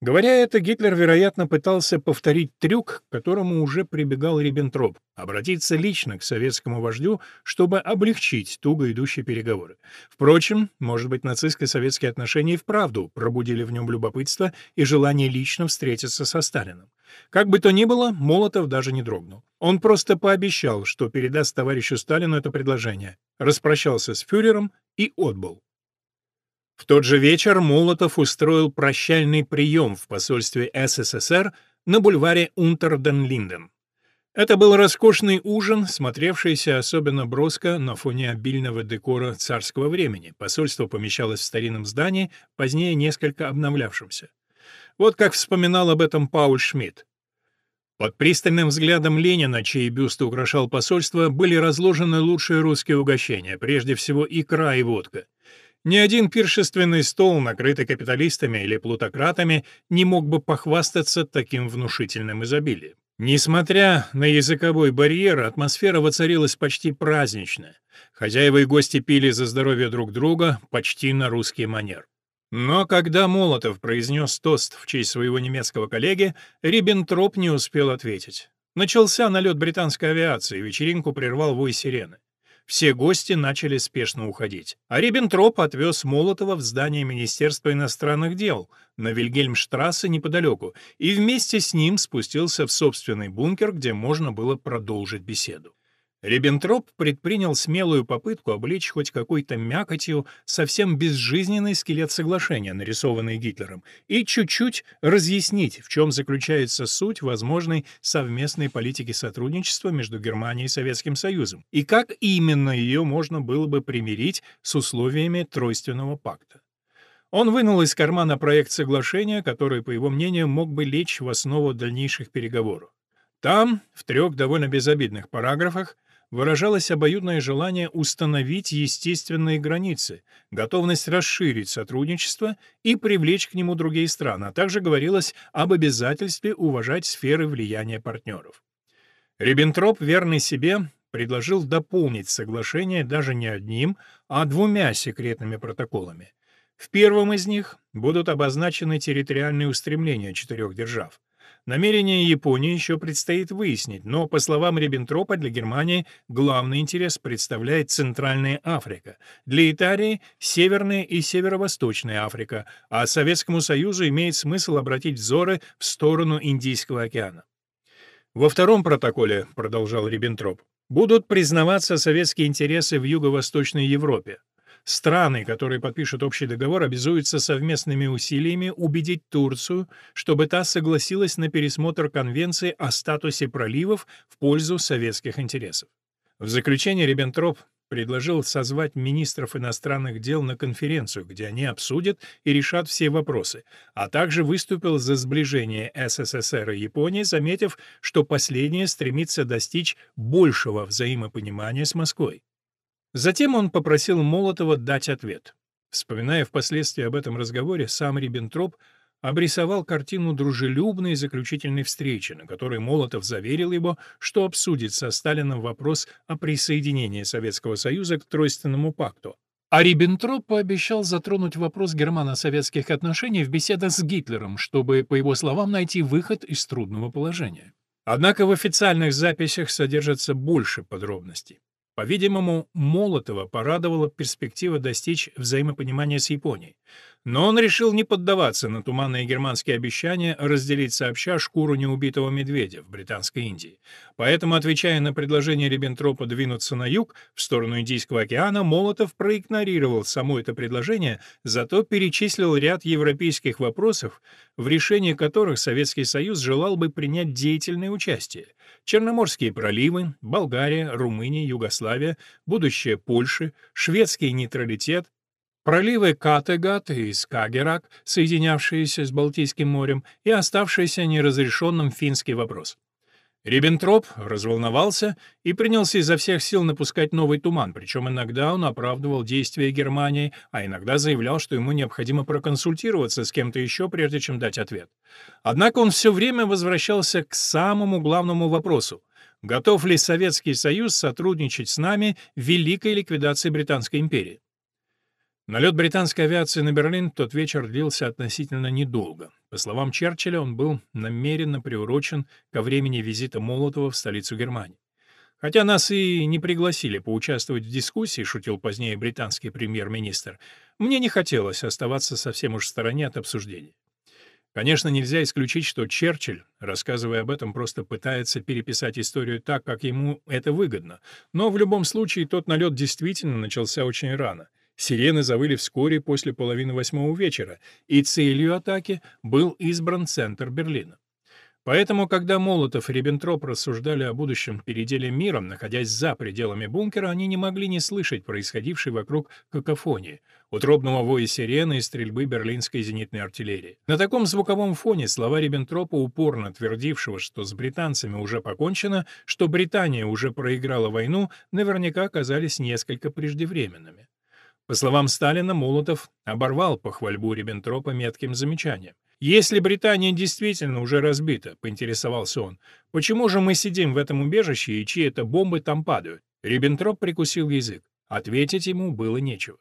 Говоря это, Гитлер, вероятно, пытался повторить трюк, к которому уже прибегал Риббентроп, обратиться лично к советскому вождю, чтобы облегчить туго идущие переговоры. Впрочем, может быть, нацистско-советские отношения и вправду пробудили в нем любопытство и желание лично встретиться со Сталиным. Как бы то ни было, Молотов даже не дрогнул. Он просто пообещал, что передаст товарищу Сталину это предложение, распрощался с фюрером и отбыл. В тот же вечер Молотов устроил прощальный прием в посольстве СССР на бульваре Унтерден-Линден. Это был роскошный ужин, смотревшийся особенно броско на фоне обильного декора царского времени. Посольство помещалось в старинном здании, позднее несколько обновлявшемся. Вот как вспоминал об этом Пауль Шмидт. Под пристальным взглядом Ленина, чей бюст украшал посольство, были разложены лучшие русские угощения, прежде всего икра и водка. Ни один пиршественный стол, накрытый капиталистами или плутократами, не мог бы похвастаться таким внушительным изобилием. Несмотря на языковой барьер, атмосфера воцарилась почти праздничная. Хозяева и гости пили за здоровье друг друга почти на русский манер. Но когда Молотов произнес тост в честь своего немецкого коллеги, Риббентроп не успел ответить. Начался налет британской авиации, вечеринку прервал вой сирены. Все гости начали спешно уходить. А Риббентроп отвез Молотова в здание Министерства иностранных дел на Вильгельмштрассе неподалеку и вместе с ним спустился в собственный бункер, где можно было продолжить беседу. Риббентроп предпринял смелую попытку облечь хоть какой-то мякотью совсем безжизненный скелет соглашения, нарисованный Гитлером, и чуть-чуть разъяснить, в чем заключается суть возможной совместной политики сотрудничества между Германией и Советским Союзом, и как именно ее можно было бы примирить с условиями Тройственного пакта. Он вынул из кармана проект соглашения, который, по его мнению, мог бы лечь в основу дальнейших переговоров. Там, в трех довольно безобидных параграфах, выражалось обоюдное желание установить естественные границы, готовность расширить сотрудничество и привлечь к нему другие страны, а также говорилось об обязательстве уважать сферы влияния партнеров. Риббентроп, верный себе, предложил дополнить соглашение даже не одним, а двумя секретными протоколами. В первом из них будут обозначены территориальные устремления четырех держав. Намерения Японии еще предстоит выяснить, но, по словам Риббентропа, для Германии главный интерес представляет Центральная Африка, для Италии — Северная и Северо-Восточная Африка, а Советскому Союзу имеет смысл обратить взоры в сторону Индийского океана. Во втором протоколе, продолжал Риббентроп, будут признаваться советские интересы в Юго-Восточной Европе. Страны, которые подпишут общий договор, обязуются совместными усилиями убедить Турцию, чтобы та согласилась на пересмотр Конвенции о статусе проливов в пользу советских интересов. В заключение Риббентроп предложил созвать министров иностранных дел на конференцию, где они обсудят и решат все вопросы, а также выступил за сближение СССР и Японии, заметив, что последнее стремится достичь большего взаимопонимания с Москвой. Затем он попросил Молотова дать ответ. Вспоминая впоследствии об этом разговоре, сам Риббентроп обрисовал картину дружелюбной заключительной встречи, на которой Молотов заверил его, что обсудит со Сталином вопрос о присоединении Советского Союза к Тройственному пакту. А Риббентроп пообещал затронуть вопрос германо-советских отношений в беседах с Гитлером, чтобы, по его словам, найти выход из трудного положения. Однако в официальных записях содержится больше подробностей. По-видимому, Молотова порадовала перспектива достичь взаимопонимания с Японией. Но он решил не поддаваться на туманные германские обещания разделить сообща шкуру неубитого медведя в Британской Индии. Поэтому, отвечая на предложение Риббентропа двинуться на юг, в сторону Индийского океана, Молотов проигнорировал само это предложение, зато перечислил ряд европейских вопросов, в решении которых Советский Союз желал бы принять деятельное участие. Черноморские проливы, Болгария, Румыния, Югославия, будущее Польши, шведский нейтралитет, Проливы Категат и Скагерак, соединявшиеся с Балтийским морем, и оставшийся неразрешенным финский вопрос. Риббентроп разволновался и принялся изо всех сил напускать новый туман, причем иногда он оправдывал действия Германии, а иногда заявлял, что ему необходимо проконсультироваться с кем-то еще, прежде чем дать ответ. Однако он все время возвращался к самому главному вопросу — готов ли Советский Союз сотрудничать с нами в великой ликвидации Британской империи? Налет британской авиации на Берлин тот вечер длился относительно недолго. По словам Черчилля, он был намеренно приурочен ко времени визита Молотова в столицу Германии. Хотя нас и не пригласили поучаствовать в дискуссии, шутил позднее британский премьер-министр, мне не хотелось оставаться совсем уж в стороне от обсуждения. Конечно, нельзя исключить, что Черчилль, рассказывая об этом, просто пытается переписать историю так, как ему это выгодно. Но в любом случае тот налет действительно начался очень рано — Сирены завыли вскоре после половины восьмого вечера, и целью атаки был избран центр Берлина. Поэтому, когда Молотов и Риббентроп рассуждали о будущем переделе миром, находясь за пределами бункера, они не могли не слышать происходившей вокруг какофонии, утробного воя сирены и стрельбы берлинской зенитной артиллерии. На таком звуковом фоне слова Риббентропа, упорно твердившего, что с британцами уже покончено, что Британия уже проиграла войну, наверняка оказались несколько преждевременными. По словам Сталина, Молотов оборвал похвальбу Риббентропа метким замечанием. «Если Британия действительно уже разбита», — поинтересовался он, — «почему же мы сидим в этом убежище и чьи-то бомбы там падают?» Риббентроп прикусил язык. Ответить ему было нечего.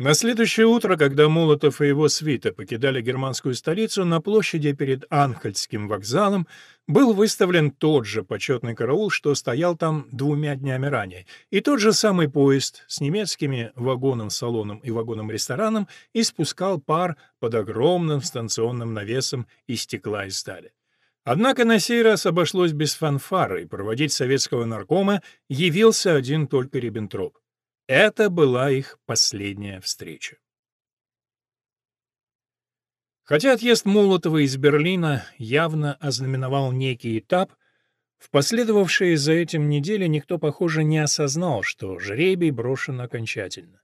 На следующее утро, когда Молотов и его свита покидали германскую столицу, на площади перед Анхальдским вокзалом был выставлен тот же почетный караул, что стоял там двумя днями ранее, и тот же самый поезд с немецкими вагоном-салоном и вагоном-рестораном испускал пар под огромным станционным навесом из стекла и стали. Однако на сей раз обошлось без фанфары, и проводить советского наркома явился один только Риббентроп. Это была их последняя встреча. Хотя отъезд Молотова из Берлина явно ознаменовал некий этап, в последовавшие за этим недели никто, похоже, не осознал, что жребий брошен окончательно.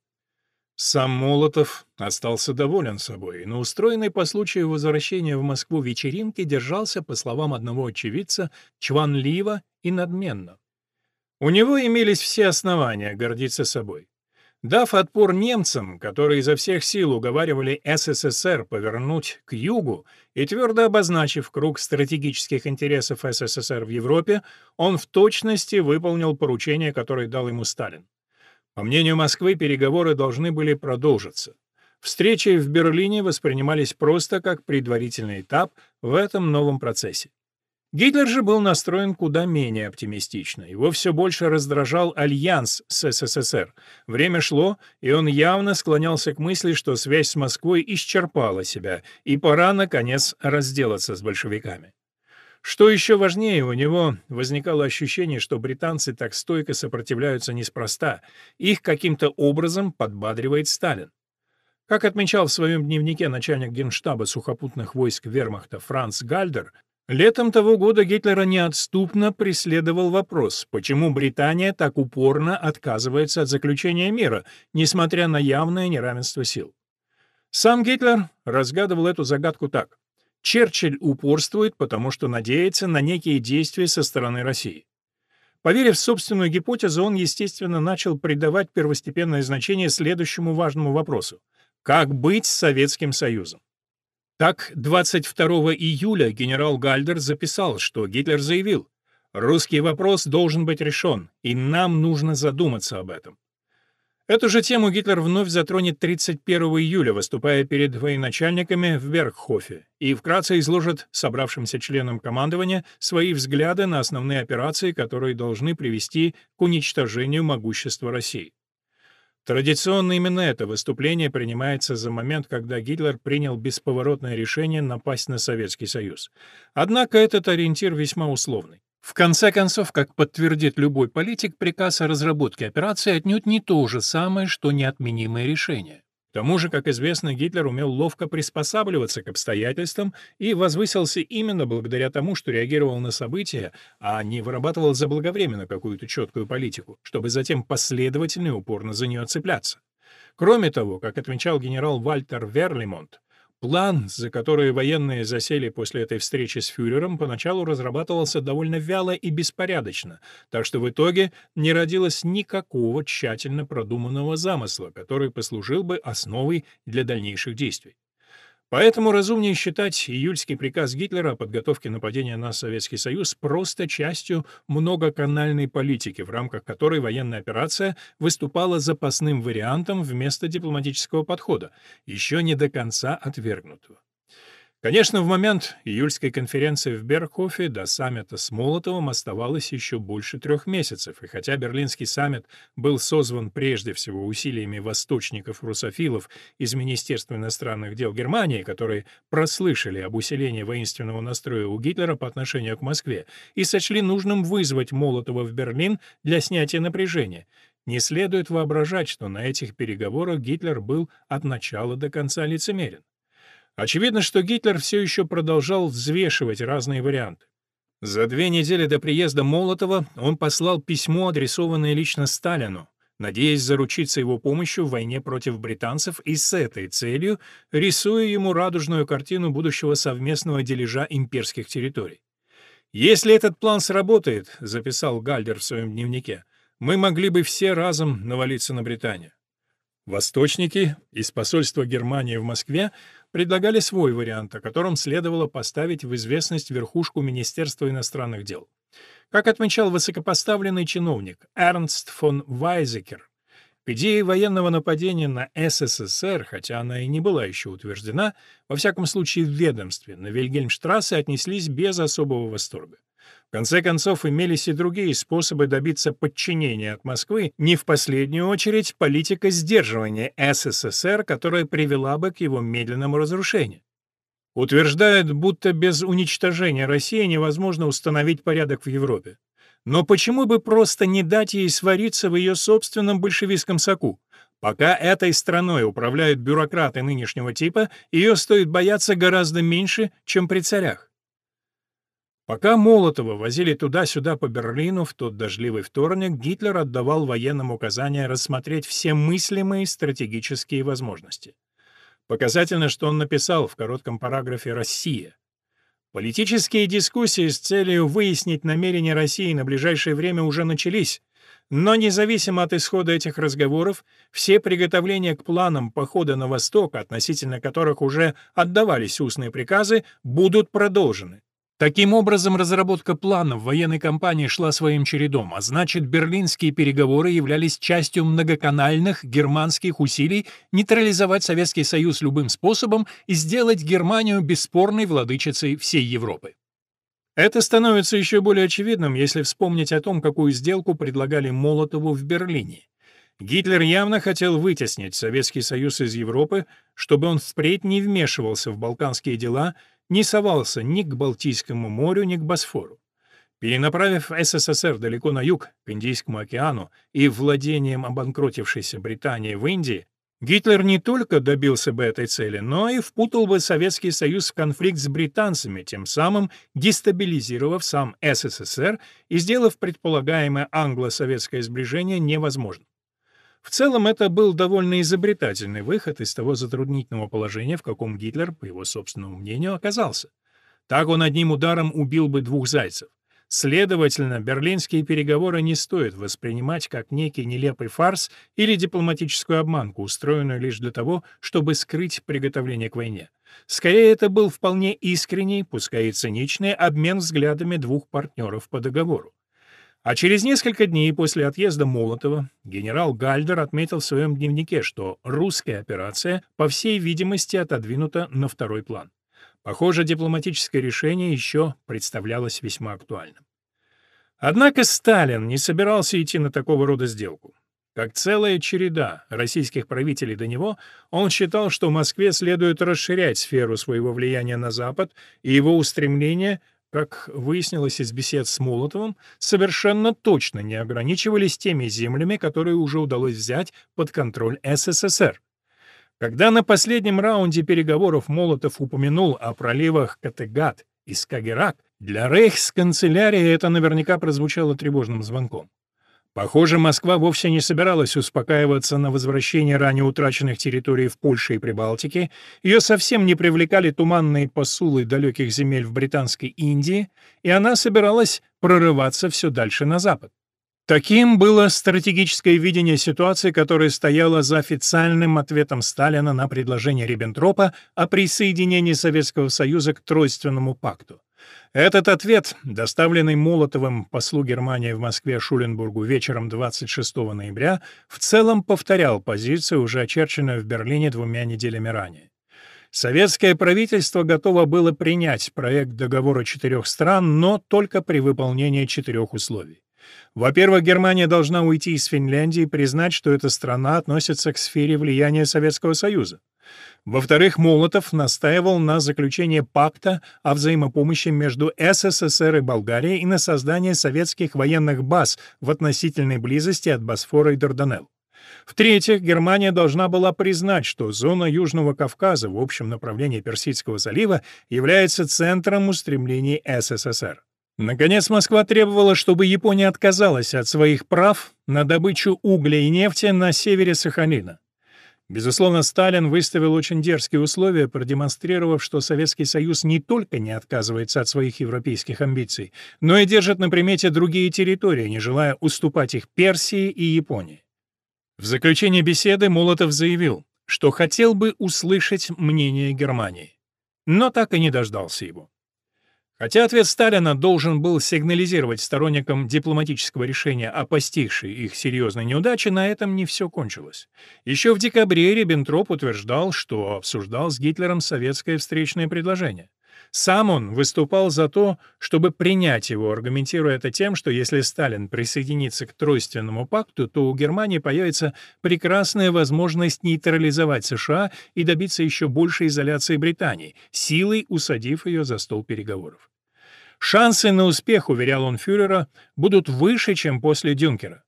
Сам Молотов остался доволен собой, но устроенный по случаю возвращения в Москву вечеринки держался, по словам одного очевидца, чванливо и надменно. У него имелись все основания гордиться собой. Дав отпор немцам, которые изо всех сил уговаривали СССР повернуть к югу, и твердо обозначив круг стратегических интересов СССР в Европе, он в точности выполнил поручение, которое дал ему Сталин. По мнению Москвы, переговоры должны были продолжиться. Встречи в Берлине воспринимались просто как предварительный этап в этом новом процессе. Гитлер же был настроен куда менее оптимистично. Его все больше раздражал альянс с СССР. Время шло, и он явно склонялся к мысли, что связь с Москвой исчерпала себя, и пора, наконец, разделаться с большевиками. Что еще важнее, у него возникало ощущение, что британцы так стойко сопротивляются неспроста, их каким-то образом подбадривает Сталин. Как отмечал в своем дневнике начальник генштаба сухопутных войск вермахта Франц Гальдер, Летом того года Гитлера неотступно преследовал вопрос, почему Британия так упорно отказывается от заключения мира, несмотря на явное неравенство сил. Сам Гитлер разгадывал эту загадку так. Черчилль упорствует, потому что надеется на некие действия со стороны России. Поверив в собственную гипотезу, он, естественно, начал придавать первостепенное значение следующему важному вопросу. Как быть с Советским Союзом? Так, 22 июля генерал Гальдер записал, что Гитлер заявил, «Русский вопрос должен быть решен, и нам нужно задуматься об этом». Эту же тему Гитлер вновь затронет 31 июля, выступая перед военачальниками в Бергхофе, и вкратце изложит собравшимся членам командования свои взгляды на основные операции, которые должны привести к уничтожению могущества России. Традиционно именно это выступление принимается за момент, когда Гитлер принял бесповоротное решение напасть на Советский Союз. Однако этот ориентир весьма условный. В конце концов, как подтвердит любой политик, приказ о разработке операции отнюдь не то же самое, что неотменимое решение. К тому же, как известно, Гитлер умел ловко приспосабливаться к обстоятельствам и возвысился именно благодаря тому, что реагировал на события, а не вырабатывал заблаговременно какую-то четкую политику, чтобы затем последовательно и упорно за нее цепляться. Кроме того, как отмечал генерал Вальтер Верлимонт, План, за который военные засели после этой встречи с фюрером, поначалу разрабатывался довольно вяло и беспорядочно, так что в итоге не родилось никакого тщательно продуманного замысла, который послужил бы основой для дальнейших действий. Поэтому разумнее считать июльский приказ Гитлера о подготовке нападения на Советский Союз просто частью многоканальной политики, в рамках которой военная операция выступала запасным вариантом вместо дипломатического подхода, еще не до конца отвергнутого. Конечно, в момент июльской конференции в Бергхофе до саммита с Молотовым оставалось еще больше трех месяцев, и хотя Берлинский саммит был созван прежде всего усилиями восточников-русофилов из Министерства иностранных дел Германии, которые прослышали об усилении воинственного настроя у Гитлера по отношению к Москве и сочли нужным вызвать Молотова в Берлин для снятия напряжения, не следует воображать, что на этих переговорах Гитлер был от начала до конца лицемерен. Очевидно, что Гитлер все еще продолжал взвешивать разные варианты. За две недели до приезда Молотова он послал письмо, адресованное лично Сталину, надеясь заручиться его помощью в войне против британцев и с этой целью рисуя ему радужную картину будущего совместного дележа имперских территорий. «Если этот план сработает», — записал Гальдер в своем дневнике, «мы могли бы все разом навалиться на Британию». Восточники из посольства Германии в Москве предлагали свой вариант, о котором следовало поставить в известность верхушку Министерства иностранных дел. Как отмечал высокопоставленный чиновник Эрнст фон Вайзекер, к идее военного нападения на СССР, хотя она и не была еще утверждена, во всяком случае в ведомстве, на Вильгельмштрассе отнеслись без особого восторга конце концов, имелись и другие способы добиться подчинения от Москвы, не в последнюю очередь политика сдерживания СССР, которая привела бы к его медленному разрушению. Утверждают, будто без уничтожения России невозможно установить порядок в Европе. Но почему бы просто не дать ей свариться в ее собственном большевистском соку? Пока этой страной управляют бюрократы нынешнего типа, ее стоит бояться гораздо меньше, чем при царях. Пока Молотова возили туда-сюда по Берлину в тот дождливый вторник, Гитлер отдавал военным указания рассмотреть все мыслимые стратегические возможности. Показательно, что он написал в коротком параграфе «Россия». Политические дискуссии с целью выяснить намерения России на ближайшее время уже начались, но независимо от исхода этих разговоров, все приготовления к планам похода на восток, относительно которых уже отдавались устные приказы, будут продолжены. Таким образом, разработка планов военной кампании шла своим чередом, а значит, берлинские переговоры являлись частью многоканальных германских усилий нейтрализовать Советский Союз любым способом и сделать Германию бесспорной владычицей всей Европы. Это становится еще более очевидным, если вспомнить о том, какую сделку предлагали Молотову в Берлине. Гитлер явно хотел вытеснить Советский Союз из Европы, чтобы он впредь не вмешивался в балканские дела не совался ни к Балтийскому морю, ни к Босфору. Перенаправив СССР далеко на юг, к Индийскому океану и владением обанкротившейся Британии в Индии, Гитлер не только добился бы этой цели, но и впутал бы Советский Союз в конфликт с британцами, тем самым дестабилизировав сам СССР и сделав предполагаемое англо-советское сближение невозможным. В целом, это был довольно изобретательный выход из того затруднительного положения, в каком Гитлер, по его собственному мнению, оказался. Так он одним ударом убил бы двух зайцев. Следовательно, берлинские переговоры не стоит воспринимать как некий нелепый фарс или дипломатическую обманку, устроенную лишь для того, чтобы скрыть приготовление к войне. Скорее, это был вполне искренний, пускай и циничный, обмен взглядами двух партнеров по договору. А через несколько дней после отъезда Молотова генерал Гальдер отметил в своем дневнике, что русская операция, по всей видимости, отодвинута на второй план. Похоже, дипломатическое решение еще представлялось весьма актуальным. Однако Сталин не собирался идти на такого рода сделку. Как целая череда российских правителей до него, он считал, что Москве следует расширять сферу своего влияния на Запад, и его устремления — как выяснилось из бесед с Молотовым, совершенно точно не ограничивались теми землями, которые уже удалось взять под контроль СССР. Когда на последнем раунде переговоров Молотов упомянул о проливах Категат и Скагерак, для рейхсканцелярии это наверняка прозвучало тревожным звонком. Похоже, Москва вовсе не собиралась успокаиваться на возвращении ранее утраченных территорий в Польше и Прибалтике, ее совсем не привлекали туманные посулы далеких земель в Британской Индии, и она собиралась прорываться все дальше на запад. Таким было стратегическое видение ситуации, которое стояло за официальным ответом Сталина на предложение Риббентропа о присоединении Советского Союза к Тройственному пакту. Этот ответ, доставленный Молотовым послу Германии в Москве Шуленбургу вечером 26 ноября, в целом повторял позицию, уже очерченную в Берлине двумя неделями ранее. Советское правительство готово было принять проект договора четырех стран, но только при выполнении четырех условий. Во-первых, Германия должна уйти из Финляндии и признать, что эта страна относится к сфере влияния Советского Союза. Во-вторых, Молотов настаивал на заключении пакта о взаимопомощи между СССР и Болгарией и на создании советских военных баз в относительной близости от Босфора и Дарданелл. В-третьих, Германия должна была признать, что зона Южного Кавказа в общем направлении Персидского залива является центром устремлений СССР. Наконец, Москва требовала, чтобы Япония отказалась от своих прав на добычу угля и нефти на севере Сахалина. Безусловно, Сталин выставил очень дерзкие условия, продемонстрировав, что Советский Союз не только не отказывается от своих европейских амбиций, но и держит на примете другие территории, не желая уступать их Персии и Японии. В заключение беседы Молотов заявил, что хотел бы услышать мнение Германии, но так и не дождался его. Хотя ответ Сталина должен был сигнализировать сторонникам дипломатического решения о постигшей их серьезной неудаче, на этом не все кончилось. Еще в декабре Риббентроп утверждал, что обсуждал с Гитлером советское встречное предложение. Сам он выступал за то, чтобы принять его, аргументируя это тем, что если Сталин присоединится к Тройственному пакту, то у Германии появится прекрасная возможность нейтрализовать США и добиться еще большей изоляции Британии, силой усадив ее за стол переговоров. Шансы на успех, уверял он фюрера, будут выше, чем после Дюнкера.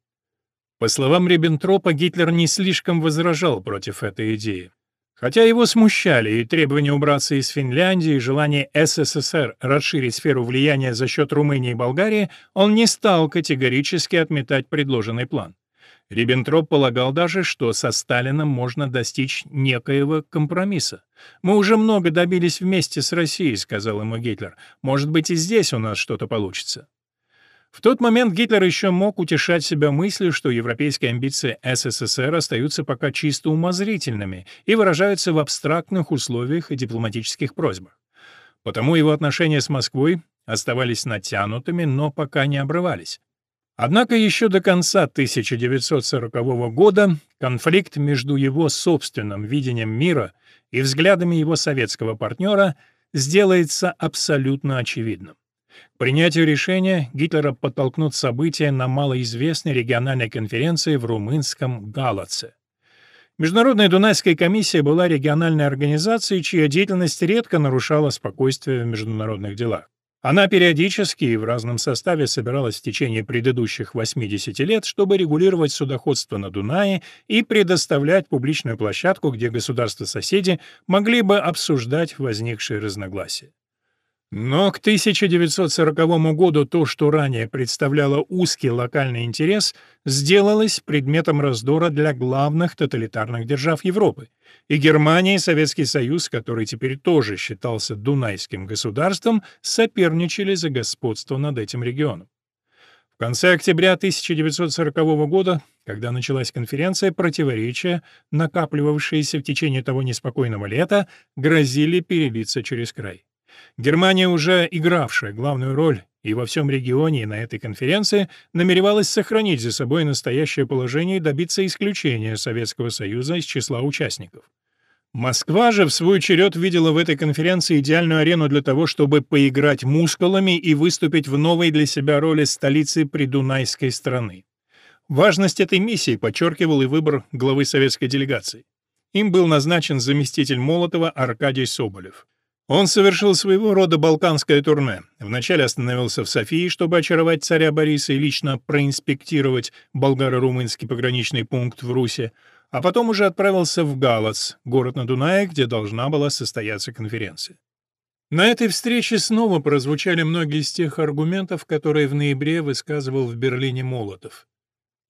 По словам Риббентропа, Гитлер не слишком возражал против этой идеи. Хотя его смущали и требования убраться из Финляндии, и желание СССР расширить сферу влияния за счет Румынии и Болгарии, он не стал категорически отметать предложенный план. Риббентроп полагал даже, что со Сталином можно достичь некоего компромисса. «Мы уже много добились вместе с Россией», — сказал ему Гитлер. «Может быть, и здесь у нас что-то получится». В тот момент Гитлер еще мог утешать себя мыслью, что европейские амбиции СССР остаются пока чисто умозрительными и выражаются в абстрактных условиях и дипломатических просьбах. Потому его отношения с Москвой оставались натянутыми, но пока не обрывались. Однако еще до конца 1940 года конфликт между его собственным видением мира и взглядами его советского партнера сделается абсолютно очевидным. К принятию решения Гитлера подтолкнут события на малоизвестной региональной конференции в румынском Галаце. Международная Дунайская комиссия была региональной организацией, чья деятельность редко нарушала спокойствие в международных делах. Она периодически и в разном составе собиралась в течение предыдущих 80 лет, чтобы регулировать судоходство на Дунае и предоставлять публичную площадку, где государства-соседи могли бы обсуждать возникшие разногласия. Но к 1940 году то, что ранее представляло узкий локальный интерес, сделалось предметом раздора для главных тоталитарных держав Европы. И Германия и Советский Союз, который теперь тоже считался дунайским государством, соперничали за господство над этим регионом. В конце октября 1940 года, когда началась конференция, противоречия, накапливавшиеся в течение того неспокойного лета, грозили перелиться через край. Германия, уже игравшая главную роль и во всем регионе, и на этой конференции, намеревалась сохранить за собой настоящее положение и добиться исключения Советского Союза из числа участников. Москва же, в свой черед, видела в этой конференции идеальную арену для того, чтобы поиграть мускулами и выступить в новой для себя роли столицы придунайской страны. Важность этой миссии подчеркивал и выбор главы советской делегации. Им был назначен заместитель Молотова Аркадий Соболев. Он совершил своего рода балканское турне. Вначале остановился в Софии, чтобы очаровать царя Бориса и лично проинспектировать болгаро-румынский пограничный пункт в Руси, а потом уже отправился в Галац, город на Дунае, где должна была состояться конференция. На этой встрече снова прозвучали многие из тех аргументов, которые в ноябре высказывал в Берлине Молотов.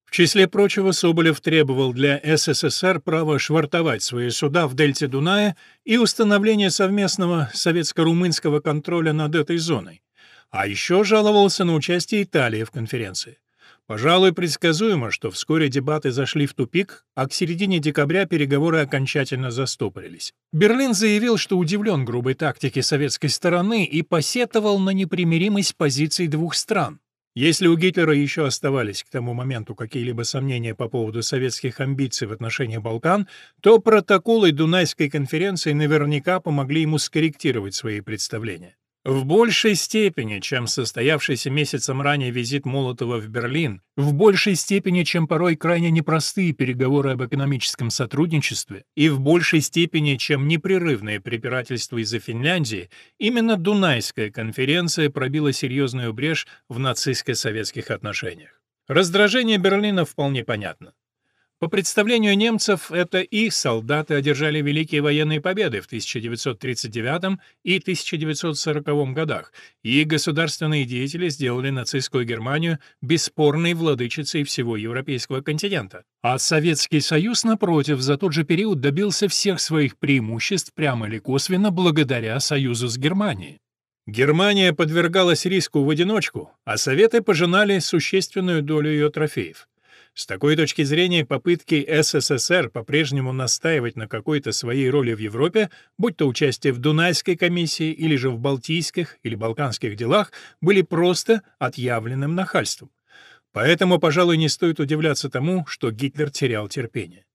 В числе прочего Соболев требовал для СССР право швартовать свои суда в дельте Дуная и установления совместного советско-румынского контроля над этой зоной. А еще жаловался на участие Италии в конференции. Пожалуй, предсказуемо, что вскоре дебаты зашли в тупик, а к середине декабря переговоры окончательно застопорились. Берлин заявил, что удивлен грубой тактике советской стороны и посетовал на непримиримость позиций двух стран. Если у Гитлера еще оставались к тому моменту какие-либо сомнения по поводу советских амбиций в отношении Балкан, то протоколы Дунайской конференции наверняка помогли ему скорректировать свои представления. В большей степени, чем состоявшийся месяцем ранее визит Молотова в Берлин, в большей степени, чем порой крайне непростые переговоры об экономическом сотрудничестве, и в большей степени, чем непрерывное препирательство из-за Финляндии, именно Дунайская конференция пробила серьезную брешь в нацистско-советских отношениях. Раздражение Берлина вполне понятно. По представлению немцев, это их солдаты одержали великие военные победы в 1939 и 1940 годах, и государственные деятели сделали нацистскую Германию бесспорной владычицей всего европейского континента. А Советский Союз, напротив, за тот же период добился всех своих преимуществ прямо или косвенно благодаря союзу с Германией. Германия подвергалась риску в одиночку, а Советы пожинали существенную долю ее трофеев. С такой точки зрения попытки СССР по-прежнему настаивать на какой-то своей роли в Европе, будь то участие в Дунайской комиссии или же в Балтийских или Балканских делах, были просто отъявленным нахальством. Поэтому, пожалуй, не стоит удивляться тому, что Гитлер терял терпение.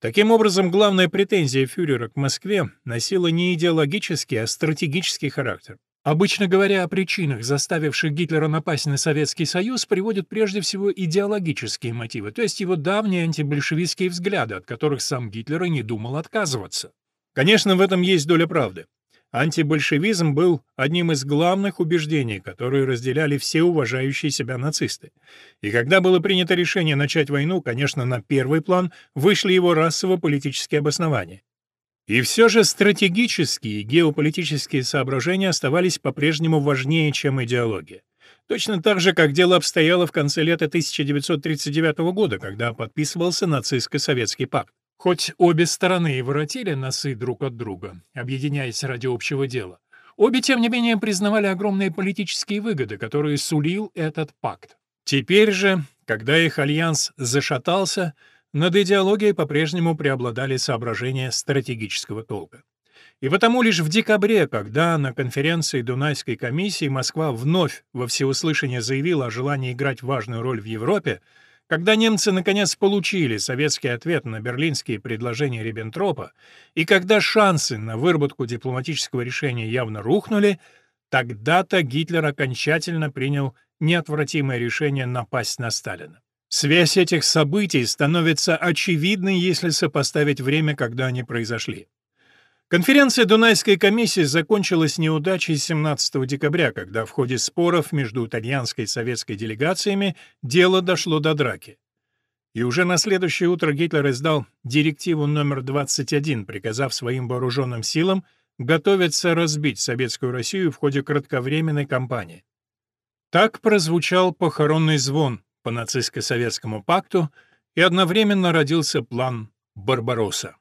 Таким образом, главная претензия фюрера к Москве носила не идеологический, а стратегический характер. Обычно говоря о причинах, заставивших Гитлера напасть на Советский Союз, приводят прежде всего идеологические мотивы, то есть его давние антибольшевистские взгляды, от которых сам Гитлер и не думал отказываться. Конечно, в этом есть доля правды. Антибольшевизм был одним из главных убеждений, которые разделяли все уважающие себя нацисты. И когда было принято решение начать войну, конечно, на первый план вышли его расово-политические обоснования. И все же стратегические и геополитические соображения оставались по-прежнему важнее, чем идеология. Точно так же, как дело обстояло в конце лета 1939 года, когда подписывался нацистско-советский пакт. Хоть обе стороны и воротили носы друг от друга, объединяясь ради общего дела, обе, тем не менее, признавали огромные политические выгоды, которые сулил этот пакт. Теперь же, когда их альянс зашатался, над идеологией по-прежнему преобладали соображения стратегического толка. И потому лишь в декабре, когда на конференции Дунайской комиссии Москва вновь во всеуслышание заявила о желании играть важную роль в Европе, когда немцы наконец получили советский ответ на берлинские предложения Риббентропа, и когда шансы на выработку дипломатического решения явно рухнули, тогда-то Гитлер окончательно принял неотвратимое решение напасть на Сталина. Связь этих событий становится очевидной, если сопоставить время, когда они произошли. Конференция Дунайской комиссии закончилась неудачей 17 декабря, когда в ходе споров между итальянской и советской делегациями дело дошло до драки. И уже на следующее утро Гитлер издал директиву номер 21, приказав своим вооруженным силам готовиться разбить советскую Россию в ходе кратковременной кампании. Так прозвучал похоронный звон по нацистско-советскому пакту, и одновременно родился план «Барбаросса».